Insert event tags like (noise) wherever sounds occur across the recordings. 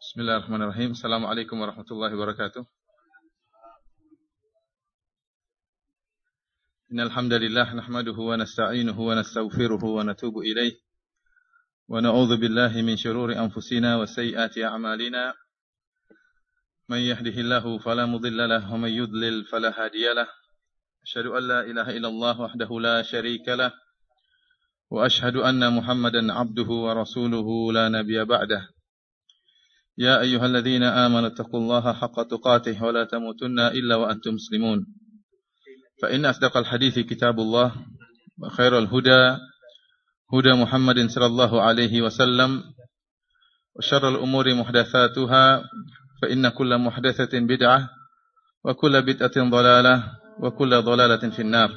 بسم الله الرحمن الرحيم السلام عليكم ورحمة الله وبركاته إن الحمد لله نحمده ونستعينه ونستغفره ونتوب إليه ونعوذ بالله من شرور أنفسنا وسيئات أعمالنا من يهده الله فلا مضل له ومن يضلل فلا هادي له An la ilaha illallah wahdahu la syarika lahu. Wa asyhadu anna Muhammadan 'abduhu wa rasuluhu la nabiyya ba'dahu. يا أيها الذين آمنوا اتقوا الله حق تقاته ولا تموتن إلا وأنتم مسلمون فإن أصدق الحديث كتاب الله وخير الهدى هدى محمد صلى الله عليه وسلم وشر الأمور محدثاتها فإن كل محدثة بدعة وكل بدعة ضلالة وكل ضلالة في النار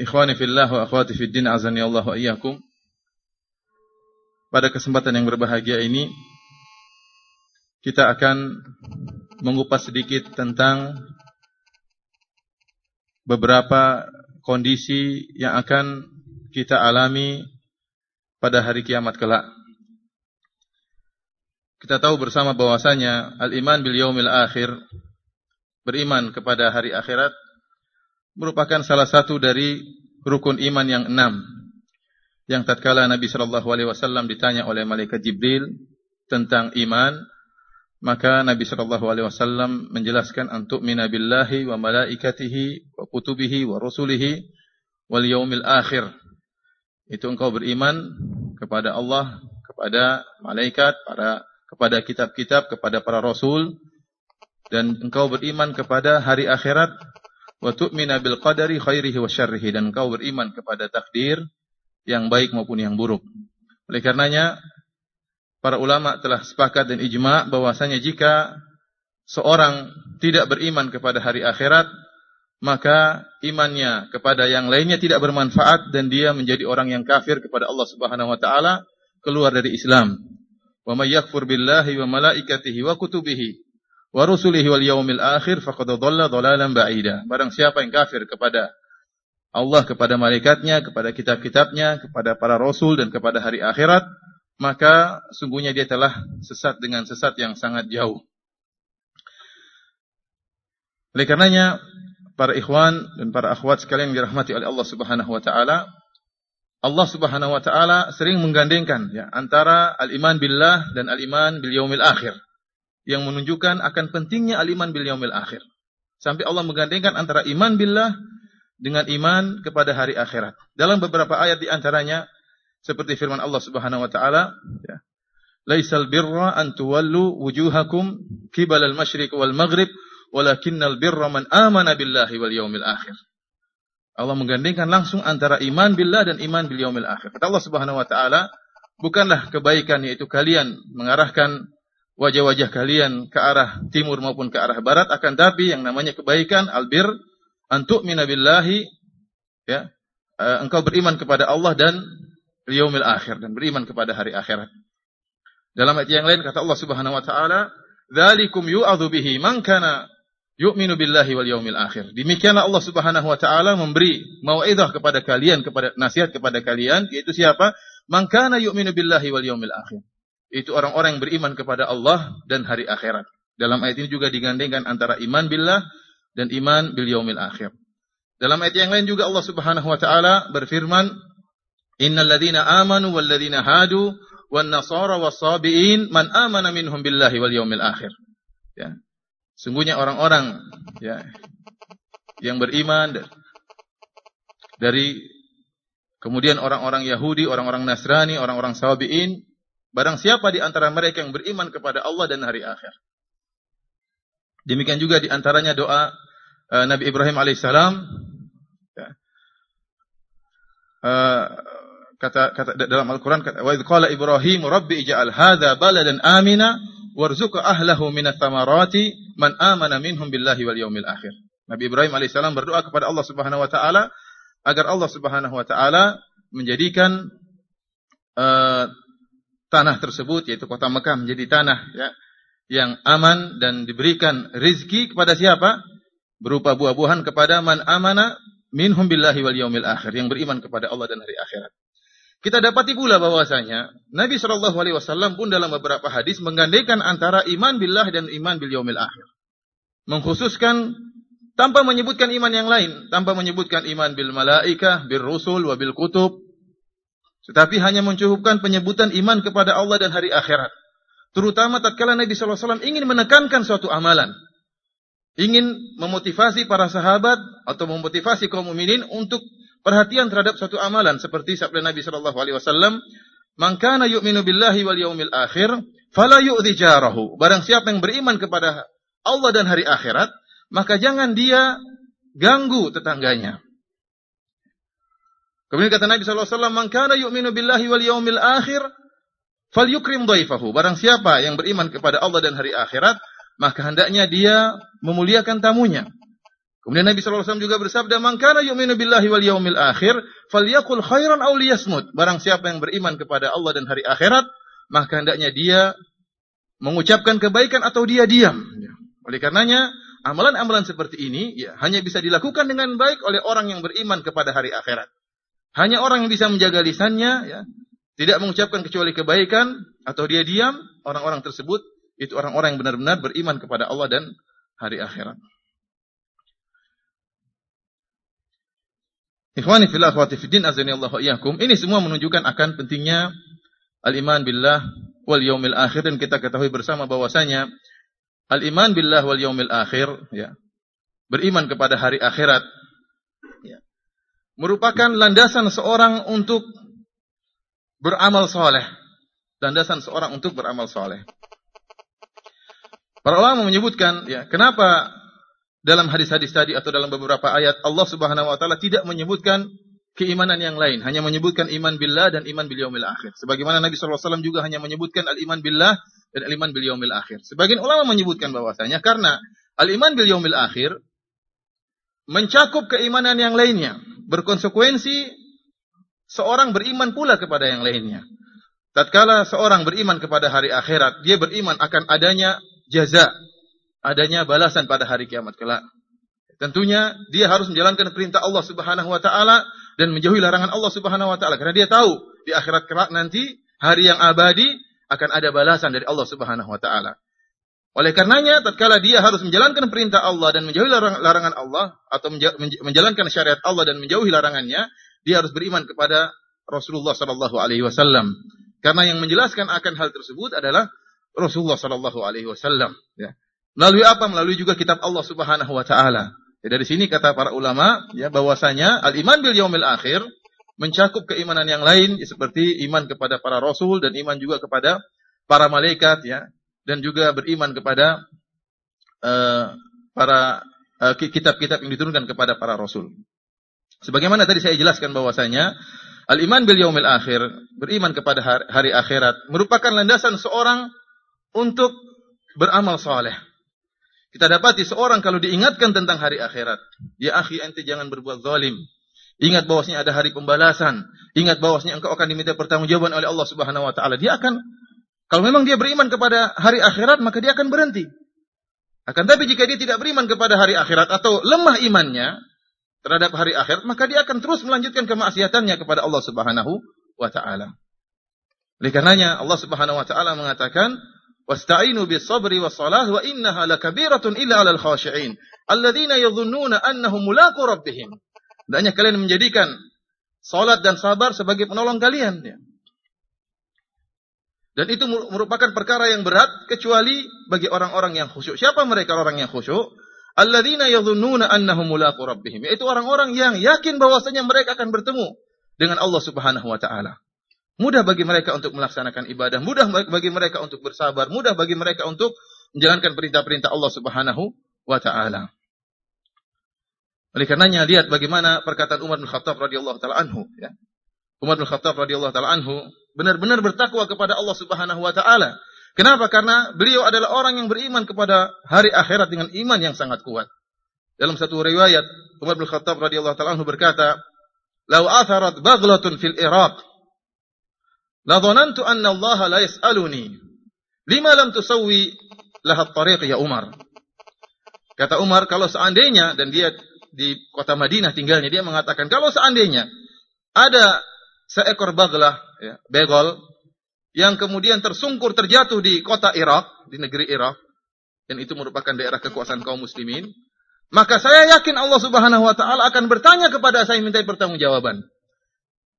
إخواني في الله وأخواتي في الدين عزني الله وإياكم Pada kesempatan yang berbahagia ini kita akan mengupas sedikit tentang beberapa kondisi yang akan kita alami pada hari kiamat kelak. Kita tahu bersama bahwasanya al-iman bil yaumil akhir, beriman kepada hari akhirat merupakan salah satu dari rukun iman yang enam. Yang tatkala Nabi sallallahu alaihi wasallam ditanya oleh malaikat Jibril tentang iman, maka Nabi sallallahu alaihi wasallam menjelaskan untuk minabillahi wa malaikatihi wa kutubihi wa rusulihi wal yaumil akhir. Itu engkau beriman kepada Allah, kepada malaikat, para kepada kitab-kitab, kepada para rasul dan engkau beriman kepada hari akhirat wa tu'mina bil qadari khairihi wa syarrihi dan engkau beriman kepada takdir yang baik maupun yang buruk. Oleh karenanya para ulama telah sepakat dan ijma bahwasanya jika seorang tidak beriman kepada hari akhirat, maka imannya kepada yang lainnya tidak bermanfaat dan dia menjadi orang yang kafir kepada Allah Subhanahu wa taala, keluar dari Islam. Wa may yakfur billahi wa malaikatihi wa kutubihi wa rusulihi wal yaumil akhir faqad dhalla dhalalan ba'ida. Barang siapa yang kafir kepada Allah, kepada malaikatnya, kepada kitab-kitabnya, kepada para rasul dan kepada hari akhirat, maka sungguhnya dia telah sesat dengan sesat yang sangat jauh. Oleh karenanya, para ikhwan dan para akhwat sekalian yang dirahmati oleh Allah Subhanahu wa taala, Allah Subhanahu wa taala sering menggandengkan ya antara al-iman billah dan al-iman bil yaumil akhir yang menunjukkan akan pentingnya al-iman bil yaumil akhir. Sampai Allah menggandengkan antara iman billah dengan iman kepada hari akhirat. Dalam beberapa ayat di antaranya seperti firman Allah Subhanahu wa taala, ya. Laisal birra an tuwallu wujuhakum qibala al-masyriq wal maghrib, walakinnal birra man amana billahi wal yaumil akhir. Allah menggandengkan langsung antara iman billah dan iman bil yaumil akhir. Kata Allah Subhanahu wa taala, bukanlah kebaikan yaitu kalian mengarahkan wajah-wajah kalian ke arah timur maupun ke arah barat akan tapi yang namanya kebaikan albir antuk minabillahi ya eh, engkau beriman kepada Allah dan yaumil akhir dan beriman kepada hari akhirat. Dalam ayat yang lain kata Allah Subhanahu wa taala, "Dzalikum yu'adzu bihi man kana yu'minu billahi wal yaumil akhir." Demikianlah Allah Subhanahu wa taala memberi mau'izah kepada kalian, kepada nasihat kepada kalian, yaitu siapa? Man kana yu'minu billahi wal yaumil akhir. Itu orang-orang yang beriman kepada Allah dan hari akhirat. Dalam ayat ini juga digandengkan antara iman billah dan iman bil yaumil akhir. Dalam ayat yang lain juga Allah Subhanahu wa taala berfirman, Innal ladzina amanu wal ladzina hadu wan nasara was-sabiin man amana minhum billahi wal yaumil akhir. Ya. Sungguhnya orang-orang ya yang beriman dari kemudian orang-orang Yahudi, orang-orang Nasrani, orang-orang Sabiin, barang siapa di antara mereka yang beriman kepada Allah dan hari akhir. Demikian juga di antaranya doa uh, Nabi Ibrahim alaihissalam ya. uh, kata kata dalam Al-Qur'an wa qala Ibrahim rabbi ij'al hadza baladan amina warzuq ahlahu minat thamarati man amana minhum billahi wal yaumil akhir. Nabi Ibrahim alaihissalam berdoa kepada Allah Subhanahu wa taala agar Allah Subhanahu wa taala menjadikan uh, tanah tersebut yaitu kota Mekah menjadi tanah ya yang aman dan diberikan rizki kepada siapa? Berupa buah-buahan kepada man amana minhum billahi wal yaumil akhir yang beriman kepada Allah dan hari akhirat. Kita dapati pula bahwasanya Nabi Shallallahu Alaihi Wasallam pun dalam beberapa hadis menggandengkan antara iman billah dan iman bil yaumil akhir, mengkhususkan tanpa menyebutkan iman yang lain, tanpa menyebutkan iman bil malaikah, bil rusul, wa bil kutub, tetapi hanya mencukupkan penyebutan iman kepada Allah dan hari akhirat. Terutama tatkala Nabi SAW ingin menekankan suatu amalan. Ingin memotivasi para sahabat atau memotivasi kaum mukminin untuk perhatian terhadap suatu amalan seperti sabda Nabi wasallam, "Man kana yu'minu billahi wal yaumil akhir, fala yu'dhi jarahu." Barang siapa yang beriman kepada Allah dan hari akhirat, maka jangan dia ganggu tetangganya. Kemudian kata Nabi wasallam, "Man kana yu'minu billahi wal yaumil akhir, falyukrim dhaifahu. Barang siapa yang beriman kepada Allah dan hari akhirat, maka hendaknya dia memuliakan tamunya. Kemudian Nabi SAW juga bersabda, "Man kana yu'minu billahi wal yaumil akhir, falyakul khairan aw liyasmut." Barang siapa yang beriman kepada Allah dan hari akhirat, maka hendaknya dia mengucapkan kebaikan atau dia diam. Oleh karenanya, amalan-amalan seperti ini ya hanya bisa dilakukan dengan baik oleh orang yang beriman kepada hari akhirat. Hanya orang yang bisa menjaga lisannya ya, tidak mengucapkan kecuali kebaikan atau dia diam, orang-orang tersebut itu orang-orang yang benar-benar beriman kepada Allah dan hari akhirat. Ikhwani fil akhwati fiddin azani Allah iyyakum. Ini semua menunjukkan akan pentingnya al-iman billah wal yaumil akhir dan kita ketahui bersama bahwasanya al-iman billah wal yaumil akhir ya. Beriman kepada hari akhirat. Merupakan landasan seorang untuk beramal soleh. Landasan seorang untuk beramal soleh. Para ulama menyebutkan, ya, kenapa dalam hadis-hadis tadi atau dalam beberapa ayat Allah Subhanahu wa taala tidak menyebutkan keimanan yang lain, hanya menyebutkan iman billah dan iman bil yaumil akhir. Sebagaimana Nabi wasallam juga hanya menyebutkan al-iman billah dan al-iman bil yaumil akhir. Sebagian ulama menyebutkan bahwasanya karena al-iman bil yaumil akhir mencakup keimanan yang lainnya, berkonsekuensi seorang beriman pula kepada yang lainnya. Tatkala seorang beriman kepada hari akhirat, dia beriman akan adanya jaza, adanya balasan pada hari kiamat kelak. Tentunya dia harus menjalankan perintah Allah Subhanahu wa taala dan menjauhi larangan Allah Subhanahu wa taala karena dia tahu di akhirat kelak nanti hari yang abadi akan ada balasan dari Allah Subhanahu wa taala. Oleh karenanya tatkala dia harus menjalankan perintah Allah dan menjauhi larangan Allah atau menjalankan syariat Allah dan menjauhi larangannya, dia harus beriman kepada Rasulullah sallallahu alaihi wasallam. Karena yang menjelaskan akan hal tersebut adalah Rasulullah sallallahu alaihi wasallam, ya. Melalui apa? Melalui juga kitab Allah Subhanahu wa taala. Ya, dari sini kata para ulama ya bahwasanya al-iman bil yaumil akhir mencakup keimanan yang lain ya, seperti iman kepada para rasul dan iman juga kepada para malaikat ya dan juga beriman kepada uh, para eh, kitab-kitab uh, yang diturunkan kepada para rasul. Sebagaimana tadi saya jelaskan bahwasanya al-iman bil yaumil akhir, beriman kepada hari, hari akhirat merupakan landasan seorang untuk beramal soleh. Kita dapati seorang kalau diingatkan tentang hari akhirat, ya akhi ente jangan berbuat zalim. Ingat bahwasanya ada hari pembalasan. Ingat bahwasanya engkau akan diminta pertanggungjawaban oleh Allah Subhanahu wa taala. Dia akan kalau memang dia beriman kepada hari akhirat, maka dia akan berhenti. Akan tapi jika dia tidak beriman kepada hari akhirat atau lemah imannya, terhadap hari akhir, maka dia akan terus melanjutkan kemaksiatannya kepada Allah Subhanahu wa taala. Oleh karenanya Allah Subhanahu wa taala mengatakan, "Wasta'inu bis sabri was salah wa innaha lakabiratun illa 'alal khashi'in, alladzina yadhunnuna annahum mulaqu rabbihim." Hendaknya kalian menjadikan salat dan sabar sebagai penolong kalian ya. Dan itu merupakan perkara yang berat kecuali bagi orang-orang yang khusyuk. Siapa mereka orang yang khusyuk? alladzina yadhunnuna annahum mulaqu rabbihim yaitu orang-orang yang yakin bahwasanya mereka akan bertemu dengan Allah Subhanahu wa taala. Mudah bagi mereka untuk melaksanakan ibadah, mudah bagi mereka untuk bersabar, mudah bagi mereka untuk menjalankan perintah-perintah Allah Subhanahu wa taala. Oleh karenanya lihat bagaimana perkataan Umar bin Khattab radhiyallahu taala anhu ya. Umar bin Khattab radhiyallahu taala anhu benar-benar bertakwa kepada Allah Subhanahu wa taala Kenapa? Karena beliau adalah orang yang beriman kepada hari akhirat dengan iman yang sangat kuat. Dalam satu riwayat, Umar bin Khattab radhiyallahu taala anhu berkata, "Lau atharat baghlatun fil Iraq, la dhanantu anna Allah la yas'aluni, lima lam tusawwi lahat tariq ya Umar." Kata Umar, kalau seandainya dan dia di kota Madinah tinggalnya. Dia mengatakan kalau seandainya ada seekor baglah, ya, begol, yang kemudian tersungkur terjatuh di kota Irak, di negeri Irak, dan itu merupakan daerah kekuasaan kaum muslimin, maka saya yakin Allah Subhanahu wa taala akan bertanya kepada saya minta pertanggungjawaban.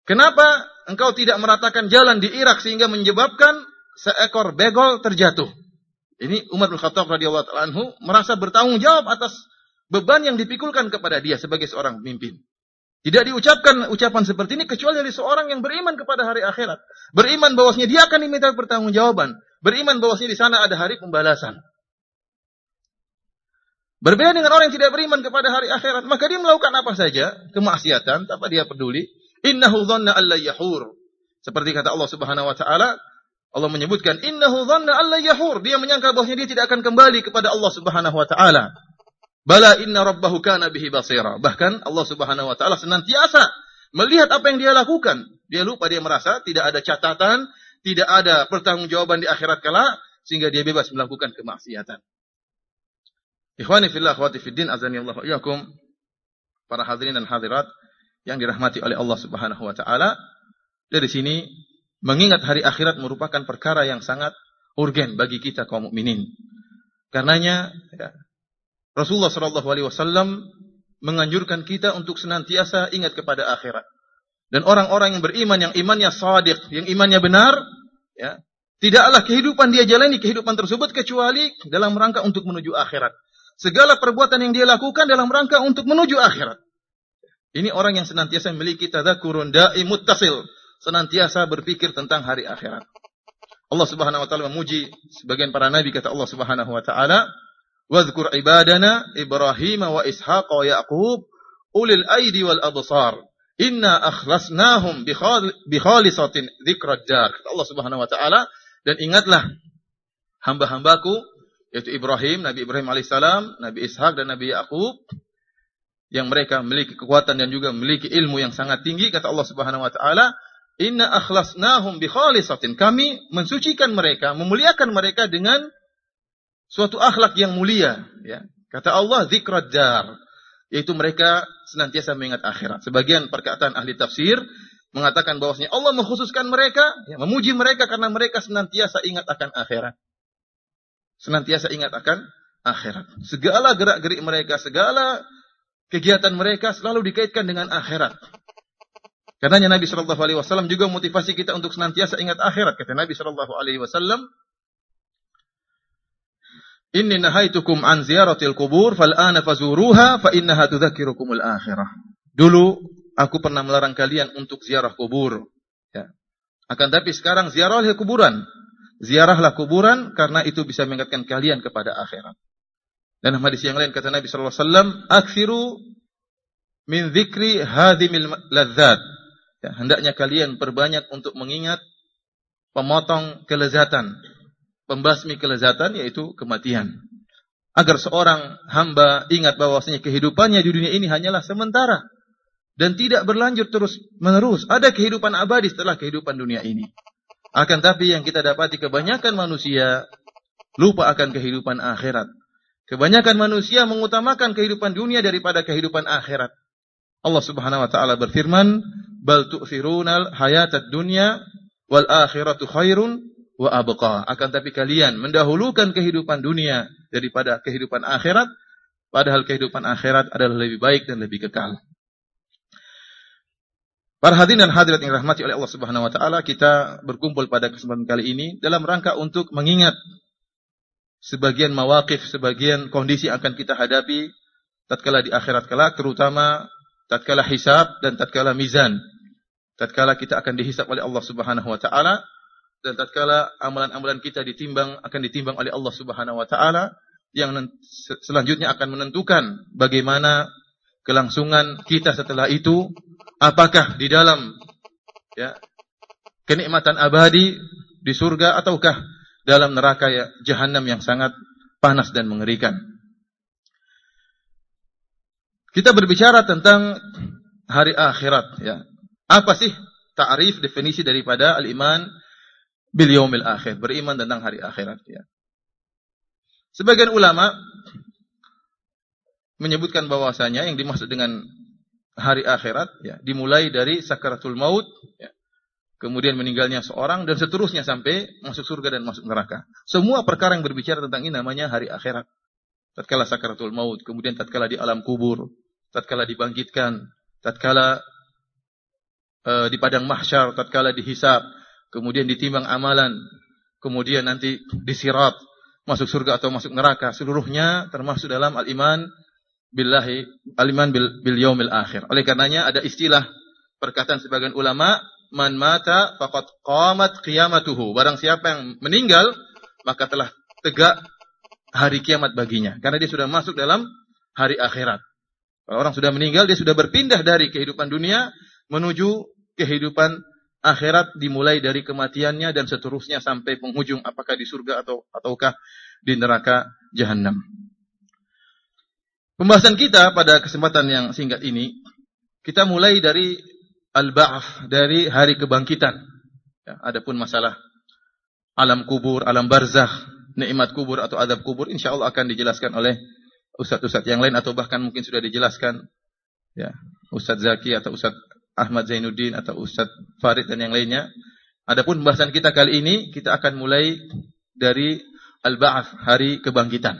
Kenapa engkau tidak meratakan jalan di Irak sehingga menyebabkan seekor begol terjatuh? Ini Umar bin Khattab radhiyallahu anhu merasa bertanggung jawab atas beban yang dipikulkan kepada dia sebagai seorang pemimpin. Tidak diucapkan ucapan seperti ini kecuali dari seorang yang beriman kepada hari akhirat. Beriman bahwasanya dia akan diminta pertanggungjawaban. Beriman bahwasanya di sana ada hari pembalasan. Berbeda dengan orang yang tidak beriman kepada hari akhirat, maka dia melakukan apa saja, kemaksiatan, tanpa dia peduli. Innahu dhanna alla yahur. Seperti kata Allah Subhanahu wa taala, Allah menyebutkan innahu dhanna alla yahur. Dia menyangka bahwa dia tidak akan kembali kepada Allah Subhanahu wa taala. Bala inna rabbahu kana bihi basira. Bahkan Allah Subhanahu wa taala senantiasa melihat apa yang dia lakukan. Dia lupa dia merasa tidak ada catatan, tidak ada pertanggungjawaban di akhirat kala sehingga dia bebas melakukan kemaksiatan. Ikhwani fillah akhwati fiddin azani Allah iyakum para hadirin dan hadirat yang dirahmati oleh Allah Subhanahu wa taala. Dari sini mengingat hari akhirat merupakan perkara yang sangat urgen bagi kita kaum mukminin. Karenanya ya, Rasulullah Shallallahu Alaihi Wasallam menganjurkan kita untuk senantiasa ingat kepada akhirat. Dan orang-orang yang beriman, yang imannya sadiq, yang imannya benar, ya, tidaklah kehidupan dia jalani kehidupan tersebut kecuali dalam rangka untuk menuju akhirat. Segala perbuatan yang dia lakukan dalam rangka untuk menuju akhirat. Ini orang yang senantiasa memiliki tadzakurun da'i muttasil senantiasa berpikir tentang hari akhirat. Allah Subhanahu wa taala memuji sebagian para nabi kata Allah Subhanahu wa taala, "Wadhkur ibadana Ibrahim wa Ishaq wa Yaqub ulil aidi wal absar. Inna akhlasnahum bi khalisatin dzikrad dar." Kata Allah Subhanahu wa taala, dan ingatlah hamba-hambaku yaitu Ibrahim, Nabi Ibrahim alaihissalam, Nabi Ishak dan Nabi Yakub yang mereka memiliki kekuatan dan juga memiliki ilmu yang sangat tinggi kata Allah Subhanahu wa taala Inna akhlasnahum bi khalisatin. Kami mensucikan mereka, memuliakan mereka dengan suatu akhlak yang mulia. Ya. Kata Allah, zikrad dar. Yaitu mereka senantiasa mengingat akhirat. Sebagian perkataan ahli tafsir mengatakan bahwasanya Allah mengkhususkan mereka, ya, memuji mereka karena mereka senantiasa ingat akan akhirat. Senantiasa ingat akan akhirat. Segala gerak-gerik mereka, segala kegiatan mereka selalu dikaitkan dengan akhirat. Karenanya Nabi Shallallahu Alaihi Wasallam juga motivasi kita untuk senantiasa ingat akhirat. Kata Nabi Shallallahu Alaihi Wasallam, Inni nahaitukum an ziyaratil kubur fal ana fazuruha fa innaha tudzakirukumul akhirah. Dulu aku pernah melarang kalian untuk ziarah kubur. Ya. Akan tapi sekarang ziarahlah kuburan. Ziarahlah kuburan karena itu bisa mengingatkan kalian kepada akhirat. Dan hadis yang lain kata Nabi sallallahu alaihi wasallam, "Aktsiru min dzikri hadimil ladzat." Ya, hendaknya kalian perbanyak untuk mengingat pemotong kelezatan, pembasmi kelezatan yaitu kematian. Agar seorang hamba ingat bahwasanya kehidupannya di dunia ini hanyalah sementara dan tidak berlanjut terus menerus. Ada kehidupan abadi setelah kehidupan dunia ini. Akan tapi yang kita dapati kebanyakan manusia lupa akan kehidupan akhirat. Kebanyakan manusia mengutamakan kehidupan dunia daripada kehidupan akhirat. Allah Subhanahu wa taala berfirman, "Bal tu'thirunal hayatad dunya wal akhiratu khairun wa abqa." Akan tapi kalian mendahulukan kehidupan dunia daripada kehidupan akhirat, padahal kehidupan akhirat adalah lebih baik dan lebih kekal. Para hadirin dan hadirat yang rahmati oleh Allah Subhanahu wa taala, kita berkumpul pada kesempatan kali ini dalam rangka untuk mengingat sebagian mawakif, sebagian kondisi yang akan kita hadapi tatkala di akhirat kelak, terutama tatkala hisab dan tatkala mizan. Tatkala kita akan dihisab oleh Allah Subhanahu wa taala dan tatkala amalan-amalan kita ditimbang akan ditimbang oleh Allah Subhanahu wa taala yang selanjutnya akan menentukan bagaimana kelangsungan kita setelah itu apakah di dalam ya kenikmatan abadi di surga ataukah dalam neraka ya jahanam yang sangat panas dan mengerikan. Kita berbicara tentang hari akhirat ya. Apa sih ta'rif definisi daripada al-iman bil yaumil akhir, beriman tentang hari akhirat ya. Sebagian ulama menyebutkan bahwasanya yang dimaksud dengan hari akhirat ya, dimulai dari sakaratul maut ya, kemudian meninggalnya seorang dan seterusnya sampai masuk surga dan masuk neraka. Semua perkara yang berbicara tentang ini namanya hari akhirat. Tatkala sakaratul maut, kemudian tatkala di alam kubur, tatkala dibangkitkan, tatkala uh, di padang mahsyar, tatkala dihisab, kemudian ditimbang amalan, kemudian nanti disirat, masuk surga atau masuk neraka, seluruhnya termasuk dalam al-iman billahi aliman bil, bil yaumil akhir. Oleh karenanya ada istilah perkataan sebagian ulama, man mata faqad qamat qiyamatuhu. Barang siapa yang meninggal, maka telah tegak hari kiamat baginya. Karena dia sudah masuk dalam hari akhirat. Orang sudah meninggal, dia sudah berpindah dari kehidupan dunia menuju kehidupan akhirat dimulai dari kematiannya dan seterusnya sampai penghujung apakah di surga atau ataukah di neraka jahanam. Pembahasan kita pada kesempatan yang singkat ini, kita mulai dari al-ba'af, dari hari kebangkitan. Ya, adapun masalah alam kubur, alam barzakh, nikmat kubur atau adab kubur, insya Allah akan dijelaskan oleh ustadz-ustadz yang lain atau bahkan mungkin sudah dijelaskan ya Ustadz Zaki atau Ustadz Ahmad Zainuddin atau Ustadz Farid dan yang lainnya. Adapun pembahasan kita kali ini kita akan mulai dari al-ba'ats, hari kebangkitan.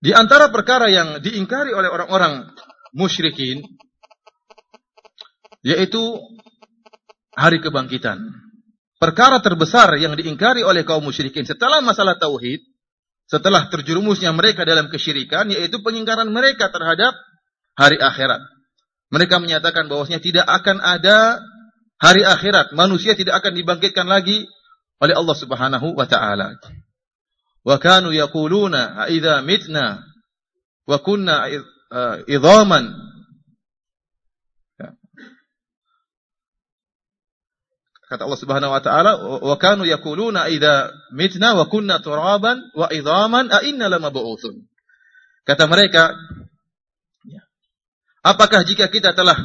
Di antara perkara yang diingkari oleh orang-orang musyrikin yaitu hari kebangkitan. Perkara terbesar yang diingkari oleh kaum musyrikin setelah masalah tauhid, setelah terjerumusnya mereka dalam kesyirikan yaitu pengingkaran mereka terhadap hari akhirat. Mereka menyatakan bahwasanya tidak akan ada hari akhirat, manusia tidak akan dibangkitkan lagi oleh Allah Subhanahu wa taala. Wa kanu yaquluna idza mitna wa kunna idhaman Kata Allah Subhanahu wa taala, "Wa kanu yaquluna idza mitna wa kunna turaban wa a inna lamab'utsun." Kata mereka, ya, apakah jika kita telah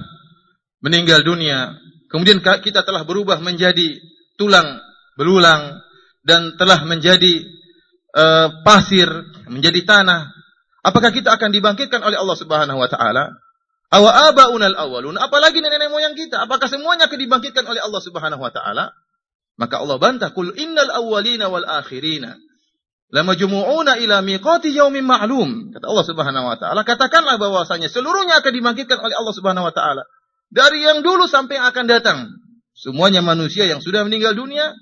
meninggal dunia, kemudian kita telah berubah menjadi tulang belulang dan telah menjadi uh, pasir, menjadi tanah, apakah kita akan dibangkitkan oleh Allah Subhanahu wa taala? Awa abaunal awalun, apalagi nenek moyang kita, apakah semuanya akan dibangkitkan oleh Allah Subhanahu wa taala? Maka Allah bantah, "Qul innal awwalina wal akhirina lamajmu'una ila miqati yaumin ma'lum." Kata Allah Subhanahu wa taala, katakanlah bahwasanya seluruhnya akan dibangkitkan oleh Allah Subhanahu wa taala. Dari yang dulu sampai yang akan datang. Semuanya manusia yang sudah meninggal dunia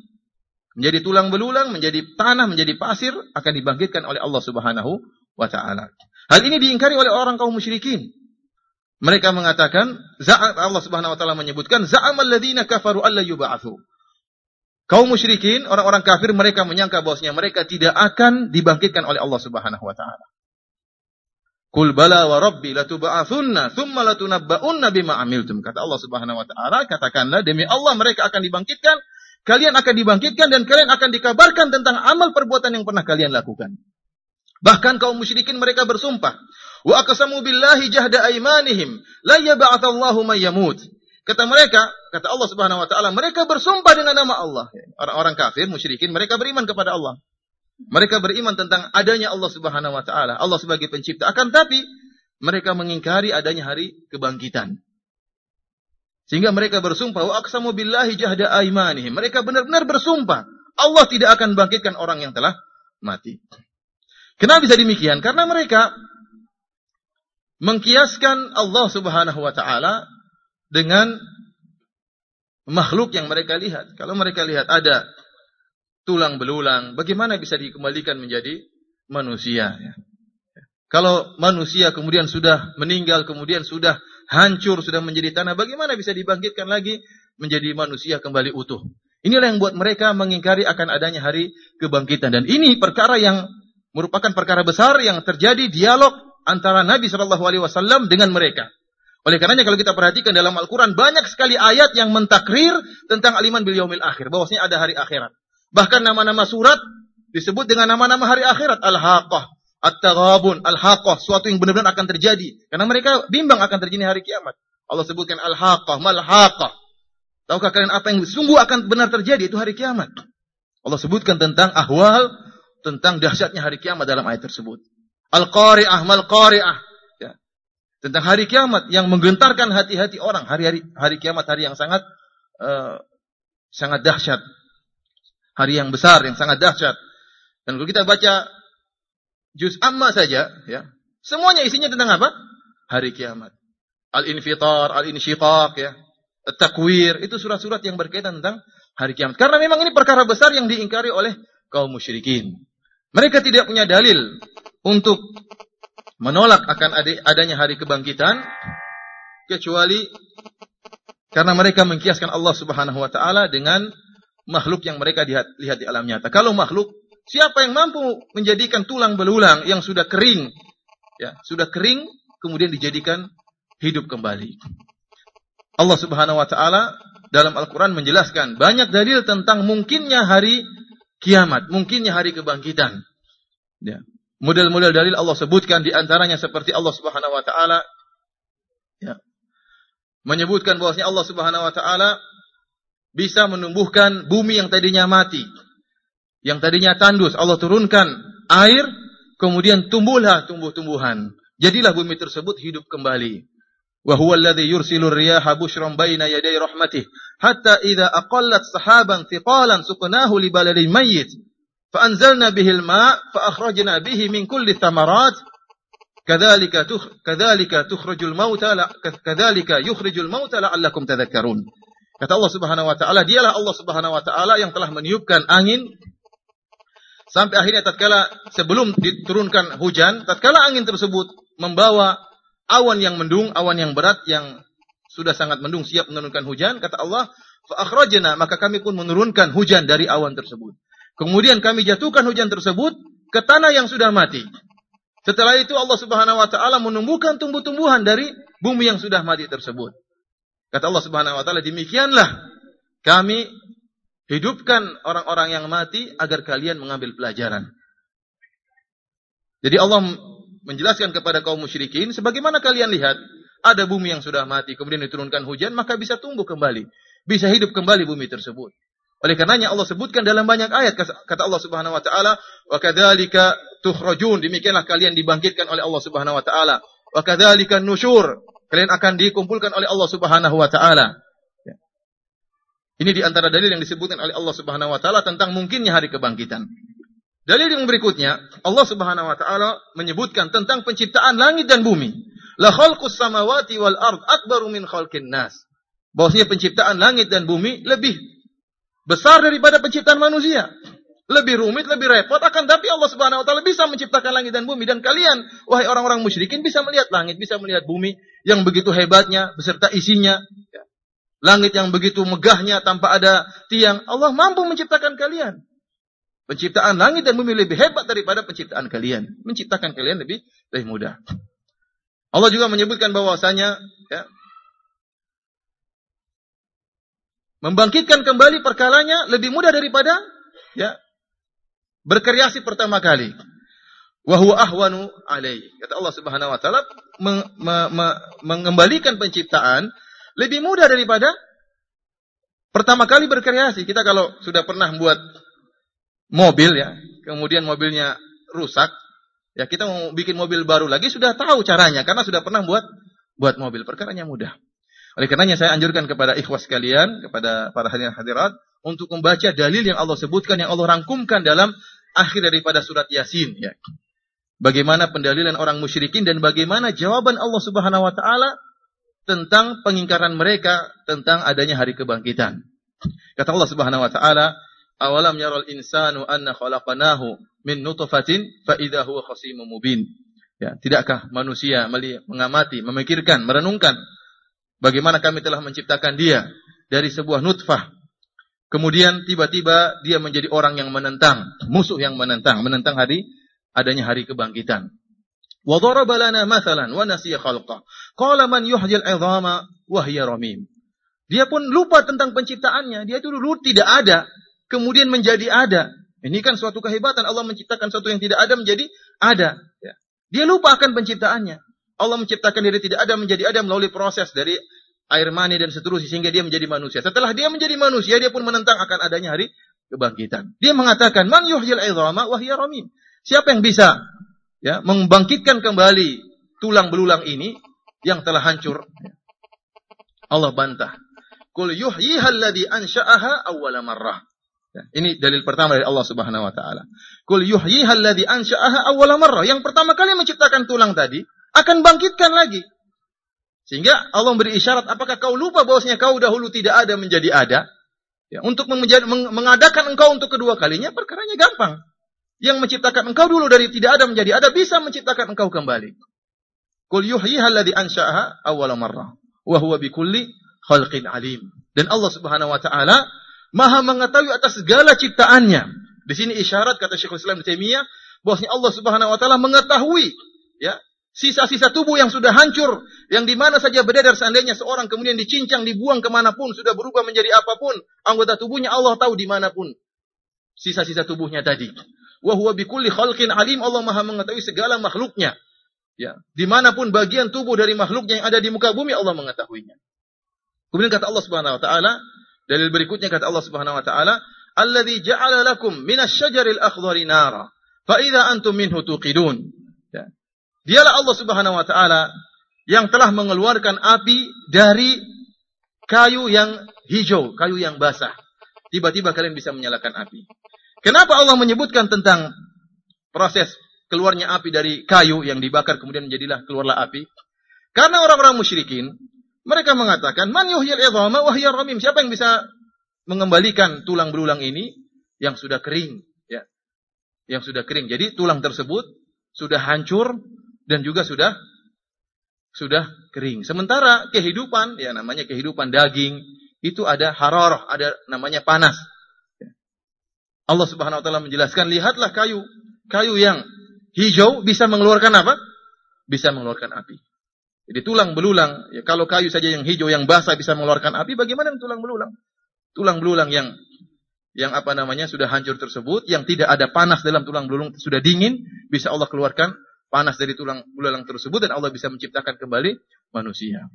menjadi tulang belulang, menjadi tanah, menjadi pasir akan dibangkitkan oleh Allah Subhanahu wa taala. Hal ini diingkari oleh orang kaum musyrikin. Mereka mengatakan, Allah Subhanahu wa taala menyebutkan za'amal ladzina kafaru alla yub'atsu. Kaum musyrikin, orang-orang kafir mereka menyangka bahwasanya mereka tidak akan dibangkitkan oleh Allah Subhanahu wa taala. Kul bala wa rabbi latub'atsunna tsumma latunabba'unna bima amiltum. Kata Allah Subhanahu wa taala, katakanlah demi Allah mereka akan dibangkitkan Kalian akan dibangkitkan dan kalian akan dikabarkan tentang amal perbuatan yang pernah kalian lakukan. Bahkan kaum musyrikin mereka bersumpah, wa aqsamu billahi jahda aymanihim la yab'atsallahu may yamut. Kata mereka, kata Allah Subhanahu wa taala, mereka bersumpah dengan nama Allah. Orang-orang kafir, musyrikin, mereka beriman kepada Allah. Mereka beriman tentang adanya Allah Subhanahu wa taala, Allah sebagai pencipta. Akan tapi mereka mengingkari adanya hari kebangkitan. Sehingga mereka bersumpah, wa aqsamu billahi jahda aimanihim. Mereka benar-benar bersumpah, Allah tidak akan bangkitkan orang yang telah mati. Kenapa bisa demikian? Karena mereka mengkiaskan Allah Subhanahu wa taala dengan makhluk yang mereka lihat. Kalau mereka lihat ada tulang belulang, bagaimana bisa dikembalikan menjadi manusia? Ya. Kalau manusia kemudian sudah meninggal, kemudian sudah hancur, sudah menjadi tanah, bagaimana bisa dibangkitkan lagi menjadi manusia kembali utuh? Inilah yang buat mereka mengingkari akan adanya hari kebangkitan. Dan ini perkara yang merupakan perkara besar yang terjadi dialog antara Nabi Shallallahu Alaihi Wasallam dengan mereka. Oleh karenanya kalau kita perhatikan dalam Al-Quran banyak sekali ayat yang mentakrir tentang aliman bil yaumil akhir. Bahwasanya ada hari akhirat. Bahkan nama-nama surat disebut dengan nama-nama hari akhirat. Al-Haqqah, At-taghabun, al-haqqah, suatu yang benar-benar akan terjadi. Karena mereka bimbang akan terjadi hari kiamat. Allah sebutkan al-haqqah, mal-haqqah. Tahukah kalian apa yang sungguh akan benar terjadi itu hari kiamat? Allah sebutkan tentang ahwal tentang dahsyatnya hari kiamat dalam ayat tersebut. Al-Qari'ah, Mal-Qari'ah. Tentang hari kiamat yang menggentarkan hati-hati orang. Hari-hari hari kiamat hari yang sangat uh, sangat dahsyat. Hari yang besar yang sangat dahsyat. Dan kalau kita baca juz amma saja, ya, semuanya isinya tentang apa? Hari kiamat. Al-Infitar, Al-Insyiqaq, ya. At-Takwir, itu surat-surat yang berkaitan tentang hari kiamat. Karena memang ini perkara besar yang diingkari oleh kaum musyrikin. Mereka tidak punya dalil untuk menolak akan adanya hari kebangkitan kecuali karena mereka mengkiaskan Allah Subhanahu wa taala dengan makhluk yang mereka lihat, lihat di alam nyata. Kalau makhluk, siapa yang mampu menjadikan tulang belulang yang sudah kering, ya, sudah kering kemudian dijadikan hidup kembali. Allah Subhanahu wa taala dalam Al-Qur'an menjelaskan banyak dalil tentang mungkinnya hari kiamat, mungkinnya hari kebangkitan. Ya. Model-model dalil Allah sebutkan di antaranya seperti Allah Subhanahu wa taala ya, menyebutkan bahwasanya Allah Subhanahu wa taala bisa menumbuhkan bumi yang tadinya mati, yang tadinya tandus. Allah turunkan air, kemudian tumbuhlah tumbuh-tumbuhan. Jadilah bumi tersebut hidup kembali. Wa huwa alladhi yursilu riyaha bushran baina yaday rahmatih hatta idza aqallat sahaban thiqalan suqnahu li baladin mayyit fa anzalna bihi al-ma' fa akhrajna bihi min kulli thamarat kadzalika kadzalika tukhrijul mauta kadzalika yukhrijul mauta la'allakum tadhakkarun Kata Allah Subhanahu wa taala, dialah Allah Subhanahu wa taala yang telah meniupkan angin sampai akhirnya tatkala sebelum diturunkan hujan, tatkala angin tersebut membawa awan yang mendung, awan yang berat yang sudah sangat mendung siap menurunkan hujan, kata Allah, fa akhrajna, maka kami pun menurunkan hujan dari awan tersebut. Kemudian kami jatuhkan hujan tersebut ke tanah yang sudah mati. Setelah itu Allah Subhanahu wa taala menumbuhkan tumbuh-tumbuhan dari bumi yang sudah mati tersebut. Kata Allah Subhanahu wa taala, demikianlah kami hidupkan orang-orang yang mati agar kalian mengambil pelajaran. Jadi Allah menjelaskan kepada kaum musyrikin, sebagaimana kalian lihat, ada bumi yang sudah mati, kemudian diturunkan hujan, maka bisa tumbuh kembali. Bisa hidup kembali bumi tersebut. Oleh karenanya Allah sebutkan dalam banyak ayat kata Allah Subhanahu wa taala wa kadzalika tukhrajun demikianlah kalian dibangkitkan oleh Allah Subhanahu wa taala wa kadzalika nusyur Kalian akan dikumpulkan oleh Allah Subhanahu wa taala. Ya. Ini di antara dalil yang disebutkan oleh Allah Subhanahu wa taala tentang mungkinnya hari kebangkitan. Dalil yang berikutnya, Allah Subhanahu wa taala menyebutkan tentang penciptaan langit dan bumi. La khalqus samawati wal ard akbaru min khalqin nas. Bahwasanya penciptaan langit dan bumi lebih besar daripada penciptaan manusia lebih rumit, lebih repot. Akan tapi Allah Subhanahu wa taala bisa menciptakan langit dan bumi dan kalian wahai orang-orang musyrikin bisa melihat langit, bisa melihat bumi yang begitu hebatnya beserta isinya. Ya. Langit yang begitu megahnya tanpa ada tiang. Allah mampu menciptakan kalian. Penciptaan langit dan bumi lebih hebat daripada penciptaan kalian. Menciptakan kalian lebih lebih mudah. Allah juga menyebutkan bahwasanya ya, membangkitkan kembali perkalanya lebih mudah daripada ya berkreasi pertama kali. Wahwa ahwanu alaih. Kata Allah Subhanahu wa taala mengembalikan penciptaan lebih mudah daripada pertama kali berkreasi. Kita kalau sudah pernah membuat mobil ya, kemudian mobilnya rusak, ya kita mau bikin mobil baru lagi sudah tahu caranya karena sudah pernah buat buat mobil. Perkaranya mudah. Oleh karenanya saya anjurkan kepada ikhwas kalian, kepada para hadirin hadirat untuk membaca dalil yang Allah sebutkan yang Allah rangkumkan dalam akhir daripada surat Yasin ya. Bagaimana pendalilan orang musyrikin dan bagaimana jawaban Allah Subhanahu wa taala tentang pengingkaran mereka tentang adanya hari kebangkitan. Kata Allah Subhanahu wa taala, "Awalam yaral insanu anna khalaqnahu min nutfatin fa idza huwa khasimun mubin." Ya, tidakkah manusia mengamati, memikirkan, merenungkan bagaimana kami telah menciptakan dia dari sebuah nutfah Kemudian tiba-tiba dia menjadi orang yang menentang, musuh yang menentang, menentang hari adanya hari kebangkitan. Wa daraba lana mathalan wa nasiya khalqa. Qala man yuhyil 'idhama wa hiya ramim. Dia pun lupa tentang penciptaannya. Dia itu dulu tidak ada, kemudian menjadi ada. Ini kan suatu kehebatan Allah menciptakan sesuatu yang tidak ada menjadi ada. Ya. Dia lupa akan penciptaannya. Allah menciptakan diri tidak ada menjadi ada melalui proses dari air mani dan seterusnya sehingga dia menjadi manusia. Setelah dia menjadi manusia, dia pun menentang akan adanya hari kebangkitan. Dia mengatakan, "Man yuhyil ramim." Siapa yang bisa ya membangkitkan kembali tulang belulang ini yang telah hancur? Allah bantah. Qul yuhyiha alladhi ansha'aha awwala marrah. Ya, ini dalil pertama dari Allah Subhanahu wa taala. Qul yuhyiha alladhi ansha'aha awwala marrah. Yang pertama kali menciptakan tulang tadi akan bangkitkan lagi. Sehingga Allah memberi isyarat, apakah kau lupa bahwasanya kau dahulu tidak ada menjadi ada? Ya, untuk mengadakan engkau untuk kedua kalinya perkaranya gampang. Yang menciptakan engkau dulu dari tidak ada menjadi ada bisa menciptakan engkau kembali. Qul yuhyiha alladhi ansha'aha awwala marrah wa huwa bikulli khalqin alim. Dan Allah Subhanahu wa taala Maha mengetahui atas segala ciptaannya. Di sini isyarat kata Syekhul Islam Taimiyah bahwasanya Allah Subhanahu wa taala mengetahui ya sisa-sisa tubuh yang sudah hancur, yang di mana saja beredar seandainya seorang kemudian dicincang, dibuang ke mana pun, sudah berubah menjadi apa pun, anggota tubuhnya Allah tahu di mana pun sisa-sisa tubuhnya tadi. Wahuwa bikulli khalqin alim, Allah maha mengetahui segala makhluknya. Ya, di mana pun bagian tubuh dari makhluknya yang ada di muka bumi, Allah mengetahuinya. Kemudian kata Allah Subhanahu Wa Taala, dalil berikutnya kata Allah Subhanahu Wa Taala, "Alladhi ja'ala lakum minas syajaril akhdari nara, fa idza antum minhu tuqidun." Dialah Allah Subhanahu wa taala yang telah mengeluarkan api dari kayu yang hijau, kayu yang basah. Tiba-tiba kalian bisa menyalakan api. Kenapa Allah menyebutkan tentang proses keluarnya api dari kayu yang dibakar kemudian menjadilah keluarlah api? Karena orang-orang musyrikin mereka mengatakan man yuhyil idhama wa ramim. Siapa yang bisa mengembalikan tulang belulang ini yang sudah kering, ya. Yang sudah kering. Jadi tulang tersebut sudah hancur dan juga sudah sudah kering. Sementara kehidupan, ya namanya kehidupan daging, itu ada hararah, ada namanya panas. Allah Subhanahu wa taala menjelaskan, lihatlah kayu, kayu yang hijau bisa mengeluarkan apa? Bisa mengeluarkan api. Jadi tulang belulang, ya kalau kayu saja yang hijau yang basah bisa mengeluarkan api, bagaimana tulang belulang? Tulang belulang yang yang apa namanya sudah hancur tersebut, yang tidak ada panas dalam tulang belulang sudah dingin, bisa Allah keluarkan panas dari tulang belulang tersebut dan Allah bisa menciptakan kembali manusia.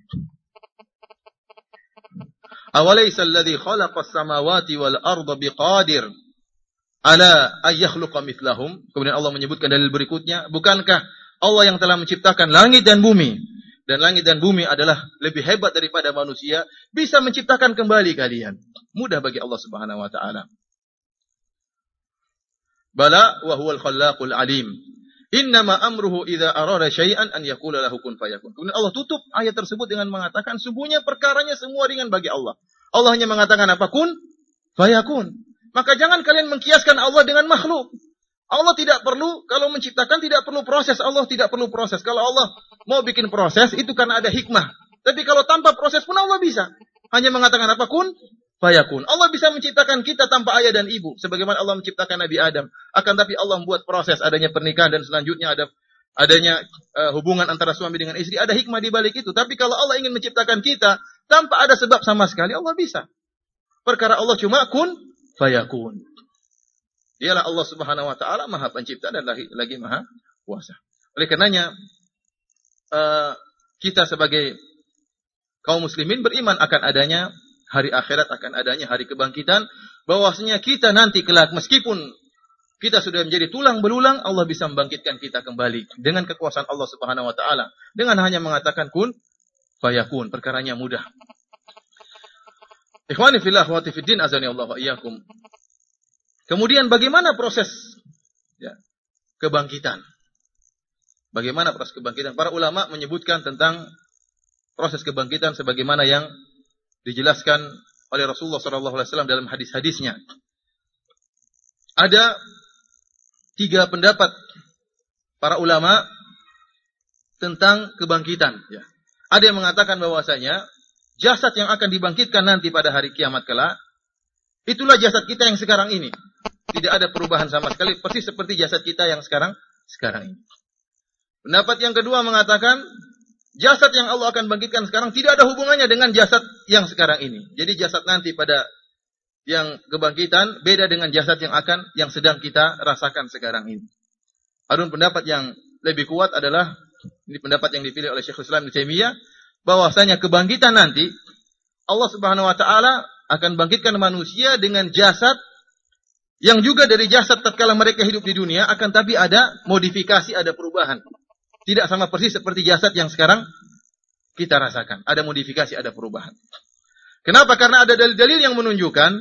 Awalaysa alladhi khalaqas samawati wal arda biqadir ala ayyakhluqa mithlahum. Kemudian Allah menyebutkan dalil berikutnya, bukankah Allah yang telah menciptakan langit dan bumi dan langit dan bumi adalah lebih hebat daripada manusia, bisa menciptakan kembali kalian. Mudah bagi Allah Subhanahu wa taala. Bala wa huwal khallaqul alim. Innama amruhu idza arada syai'an an yaqula lahu kun fayakun. Kemudian Allah tutup ayat tersebut dengan mengatakan sungguhnya perkaranya semua ringan bagi Allah. Allah hanya mengatakan apa kun fayakun. Maka jangan kalian mengkiaskan Allah dengan makhluk. Allah tidak perlu kalau menciptakan tidak perlu proses. Allah tidak perlu proses. Kalau Allah mau bikin proses itu karena ada hikmah. Tapi kalau tanpa proses pun Allah bisa. Hanya mengatakan apa kun fayakun. Allah bisa menciptakan kita tanpa ayah dan ibu. Sebagaimana Allah menciptakan Nabi Adam. Akan tapi Allah membuat proses adanya pernikahan dan selanjutnya ada adanya uh, hubungan antara suami dengan istri. Ada hikmah di balik itu. Tapi kalau Allah ingin menciptakan kita tanpa ada sebab sama sekali, Allah bisa. Perkara Allah cuma kun fayakun. Dialah Allah Subhanahu wa taala Maha Pencipta dan lagi, lagi Maha Kuasa. Oleh karenanya uh, kita sebagai kaum muslimin beriman akan adanya hari akhirat akan adanya hari kebangkitan bahwasanya kita nanti kelak meskipun kita sudah menjadi tulang belulang Allah bisa membangkitkan kita kembali dengan kekuasaan Allah Subhanahu wa taala dengan hanya mengatakan kun fayakun perkaranya mudah Ikhwani fillah wa fiddin azani Allah wa iyyakum Kemudian bagaimana proses ya, kebangkitan? Bagaimana proses kebangkitan? Para ulama menyebutkan tentang proses kebangkitan sebagaimana yang dijelaskan oleh Rasulullah SAW dalam hadis-hadisnya. Ada tiga pendapat para ulama tentang kebangkitan. Ya. Ada yang mengatakan bahwasanya jasad yang akan dibangkitkan nanti pada hari kiamat kelak, itulah jasad kita yang sekarang ini. Tidak ada perubahan sama sekali, persis seperti jasad kita yang sekarang sekarang ini. Pendapat yang kedua mengatakan Jasad yang Allah akan bangkitkan sekarang tidak ada hubungannya dengan jasad yang sekarang ini. Jadi jasad nanti pada yang kebangkitan beda dengan jasad yang akan yang sedang kita rasakan sekarang ini. Adun pendapat yang lebih kuat adalah ini pendapat yang dipilih oleh Syekhul Islam Taimiyah bahwasanya kebangkitan nanti Allah Subhanahu wa taala akan bangkitkan manusia dengan jasad yang juga dari jasad tatkala mereka hidup di dunia akan tapi ada modifikasi, ada perubahan. Tidak sama persis seperti jasad yang sekarang kita rasakan. Ada modifikasi, ada perubahan. Kenapa? Karena ada dalil-dalil yang menunjukkan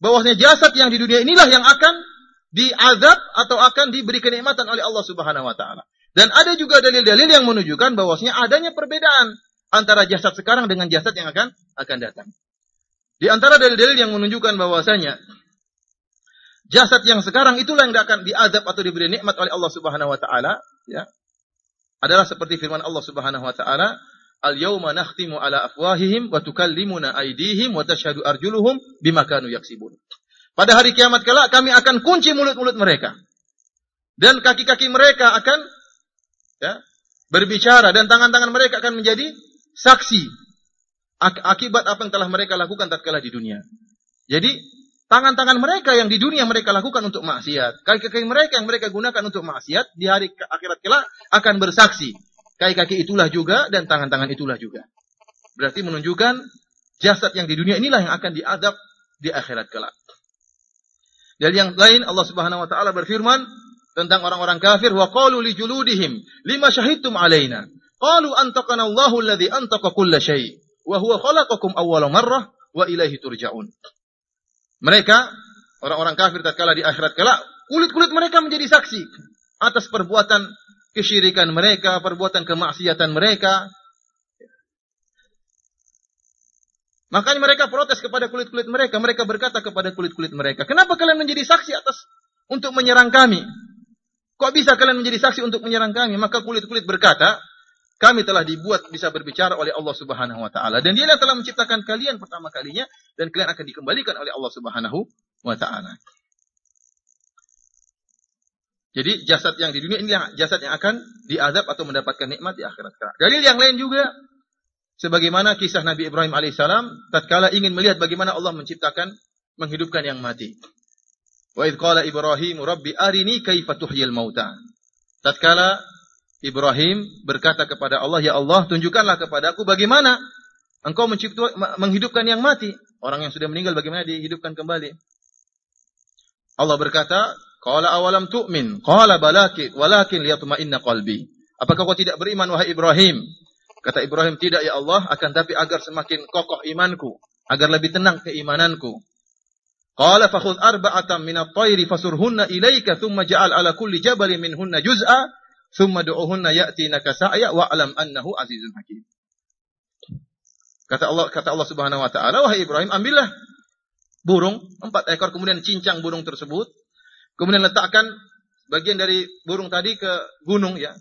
bahwasanya jasad yang di dunia inilah yang akan diazab atau akan diberi kenikmatan oleh Allah Subhanahu wa taala. Dan ada juga dalil-dalil yang menunjukkan bahwasanya adanya perbedaan antara jasad sekarang dengan jasad yang akan akan datang. Di antara dalil-dalil yang menunjukkan bahwasanya jasad yang sekarang itulah yang akan diazab atau diberi nikmat oleh Allah Subhanahu wa taala, ya. Adalah seperti firman Allah Subhanahu wa taala, "Al-yauma nakhtimu ala afwahihim wa tukallimuna aydihim wa tashhadu arjuluhum bima kanu yaksibun." Pada hari kiamat kelak kami akan kunci mulut-mulut mereka. Dan kaki-kaki mereka akan ya, berbicara dan tangan-tangan mereka akan menjadi saksi ak akibat apa yang telah mereka lakukan tatkala di dunia. Jadi tangan-tangan mereka yang di dunia mereka lakukan untuk maksiat, kaki-kaki mereka yang mereka gunakan untuk maksiat di hari akhirat kelak akan bersaksi. Kaki-kaki itulah juga dan tangan-tangan itulah juga. Berarti menunjukkan jasad yang di dunia inilah yang akan diadab di akhirat kelak. Dan yang lain Allah Subhanahu wa taala berfirman tentang orang-orang kafir wa qalu li juludihim lima syahidtum alaina qalu antaqana Allahu alladhi antaqa kulla syai wa huwa khalaqakum awwala marrah wa ilaihi turja'un. Mereka orang-orang kafir tatkala di akhirat kelak kulit-kulit mereka menjadi saksi atas perbuatan kesyirikan mereka, perbuatan kemaksiatan mereka, Makanya mereka protes kepada kulit-kulit mereka. Mereka berkata kepada kulit-kulit mereka, kenapa kalian menjadi saksi atas untuk menyerang kami? Kok bisa kalian menjadi saksi untuk menyerang kami? Maka kulit-kulit berkata, kami telah dibuat bisa berbicara oleh Allah Subhanahu wa taala dan Dia yang telah menciptakan kalian pertama kalinya dan kalian akan dikembalikan oleh Allah Subhanahu wa taala. Jadi jasad yang di dunia ini jasad yang akan diadab atau mendapatkan nikmat di akhirat. Dalil yang lain juga Sebagaimana kisah Nabi Ibrahim alaihissalam tatkala ingin melihat bagaimana Allah menciptakan menghidupkan yang mati. Wa idh qala Ibrahim rabbi arini kaifa tuhyil mauta. Tatkala Ibrahim berkata kepada Allah, "Ya Allah, tunjukkanlah kepadaku bagaimana engkau mencipta menghidupkan yang mati, orang yang sudah meninggal bagaimana dihidupkan kembali." Allah berkata, "Qala awalam tu'min?" Qala balakin walakin liyatma'inna qalbi. Apakah kau tidak beriman wahai Ibrahim? Kata Ibrahim, tidak ya Allah, akan tapi agar semakin kokoh imanku, agar lebih tenang keimananku. Qala fakhudh arba'atan min at-tayri fasurhunna ilayka thumma ja'al ala kulli jabalin minhunna juz'a thumma du'uhunna ya'tinaka sa'ya wa'lam annahu azizun hakim. Kata Allah kata Allah Subhanahu wa taala, wahai Ibrahim, ambillah burung empat ekor kemudian cincang burung tersebut, kemudian letakkan bagian dari burung tadi ke gunung ya.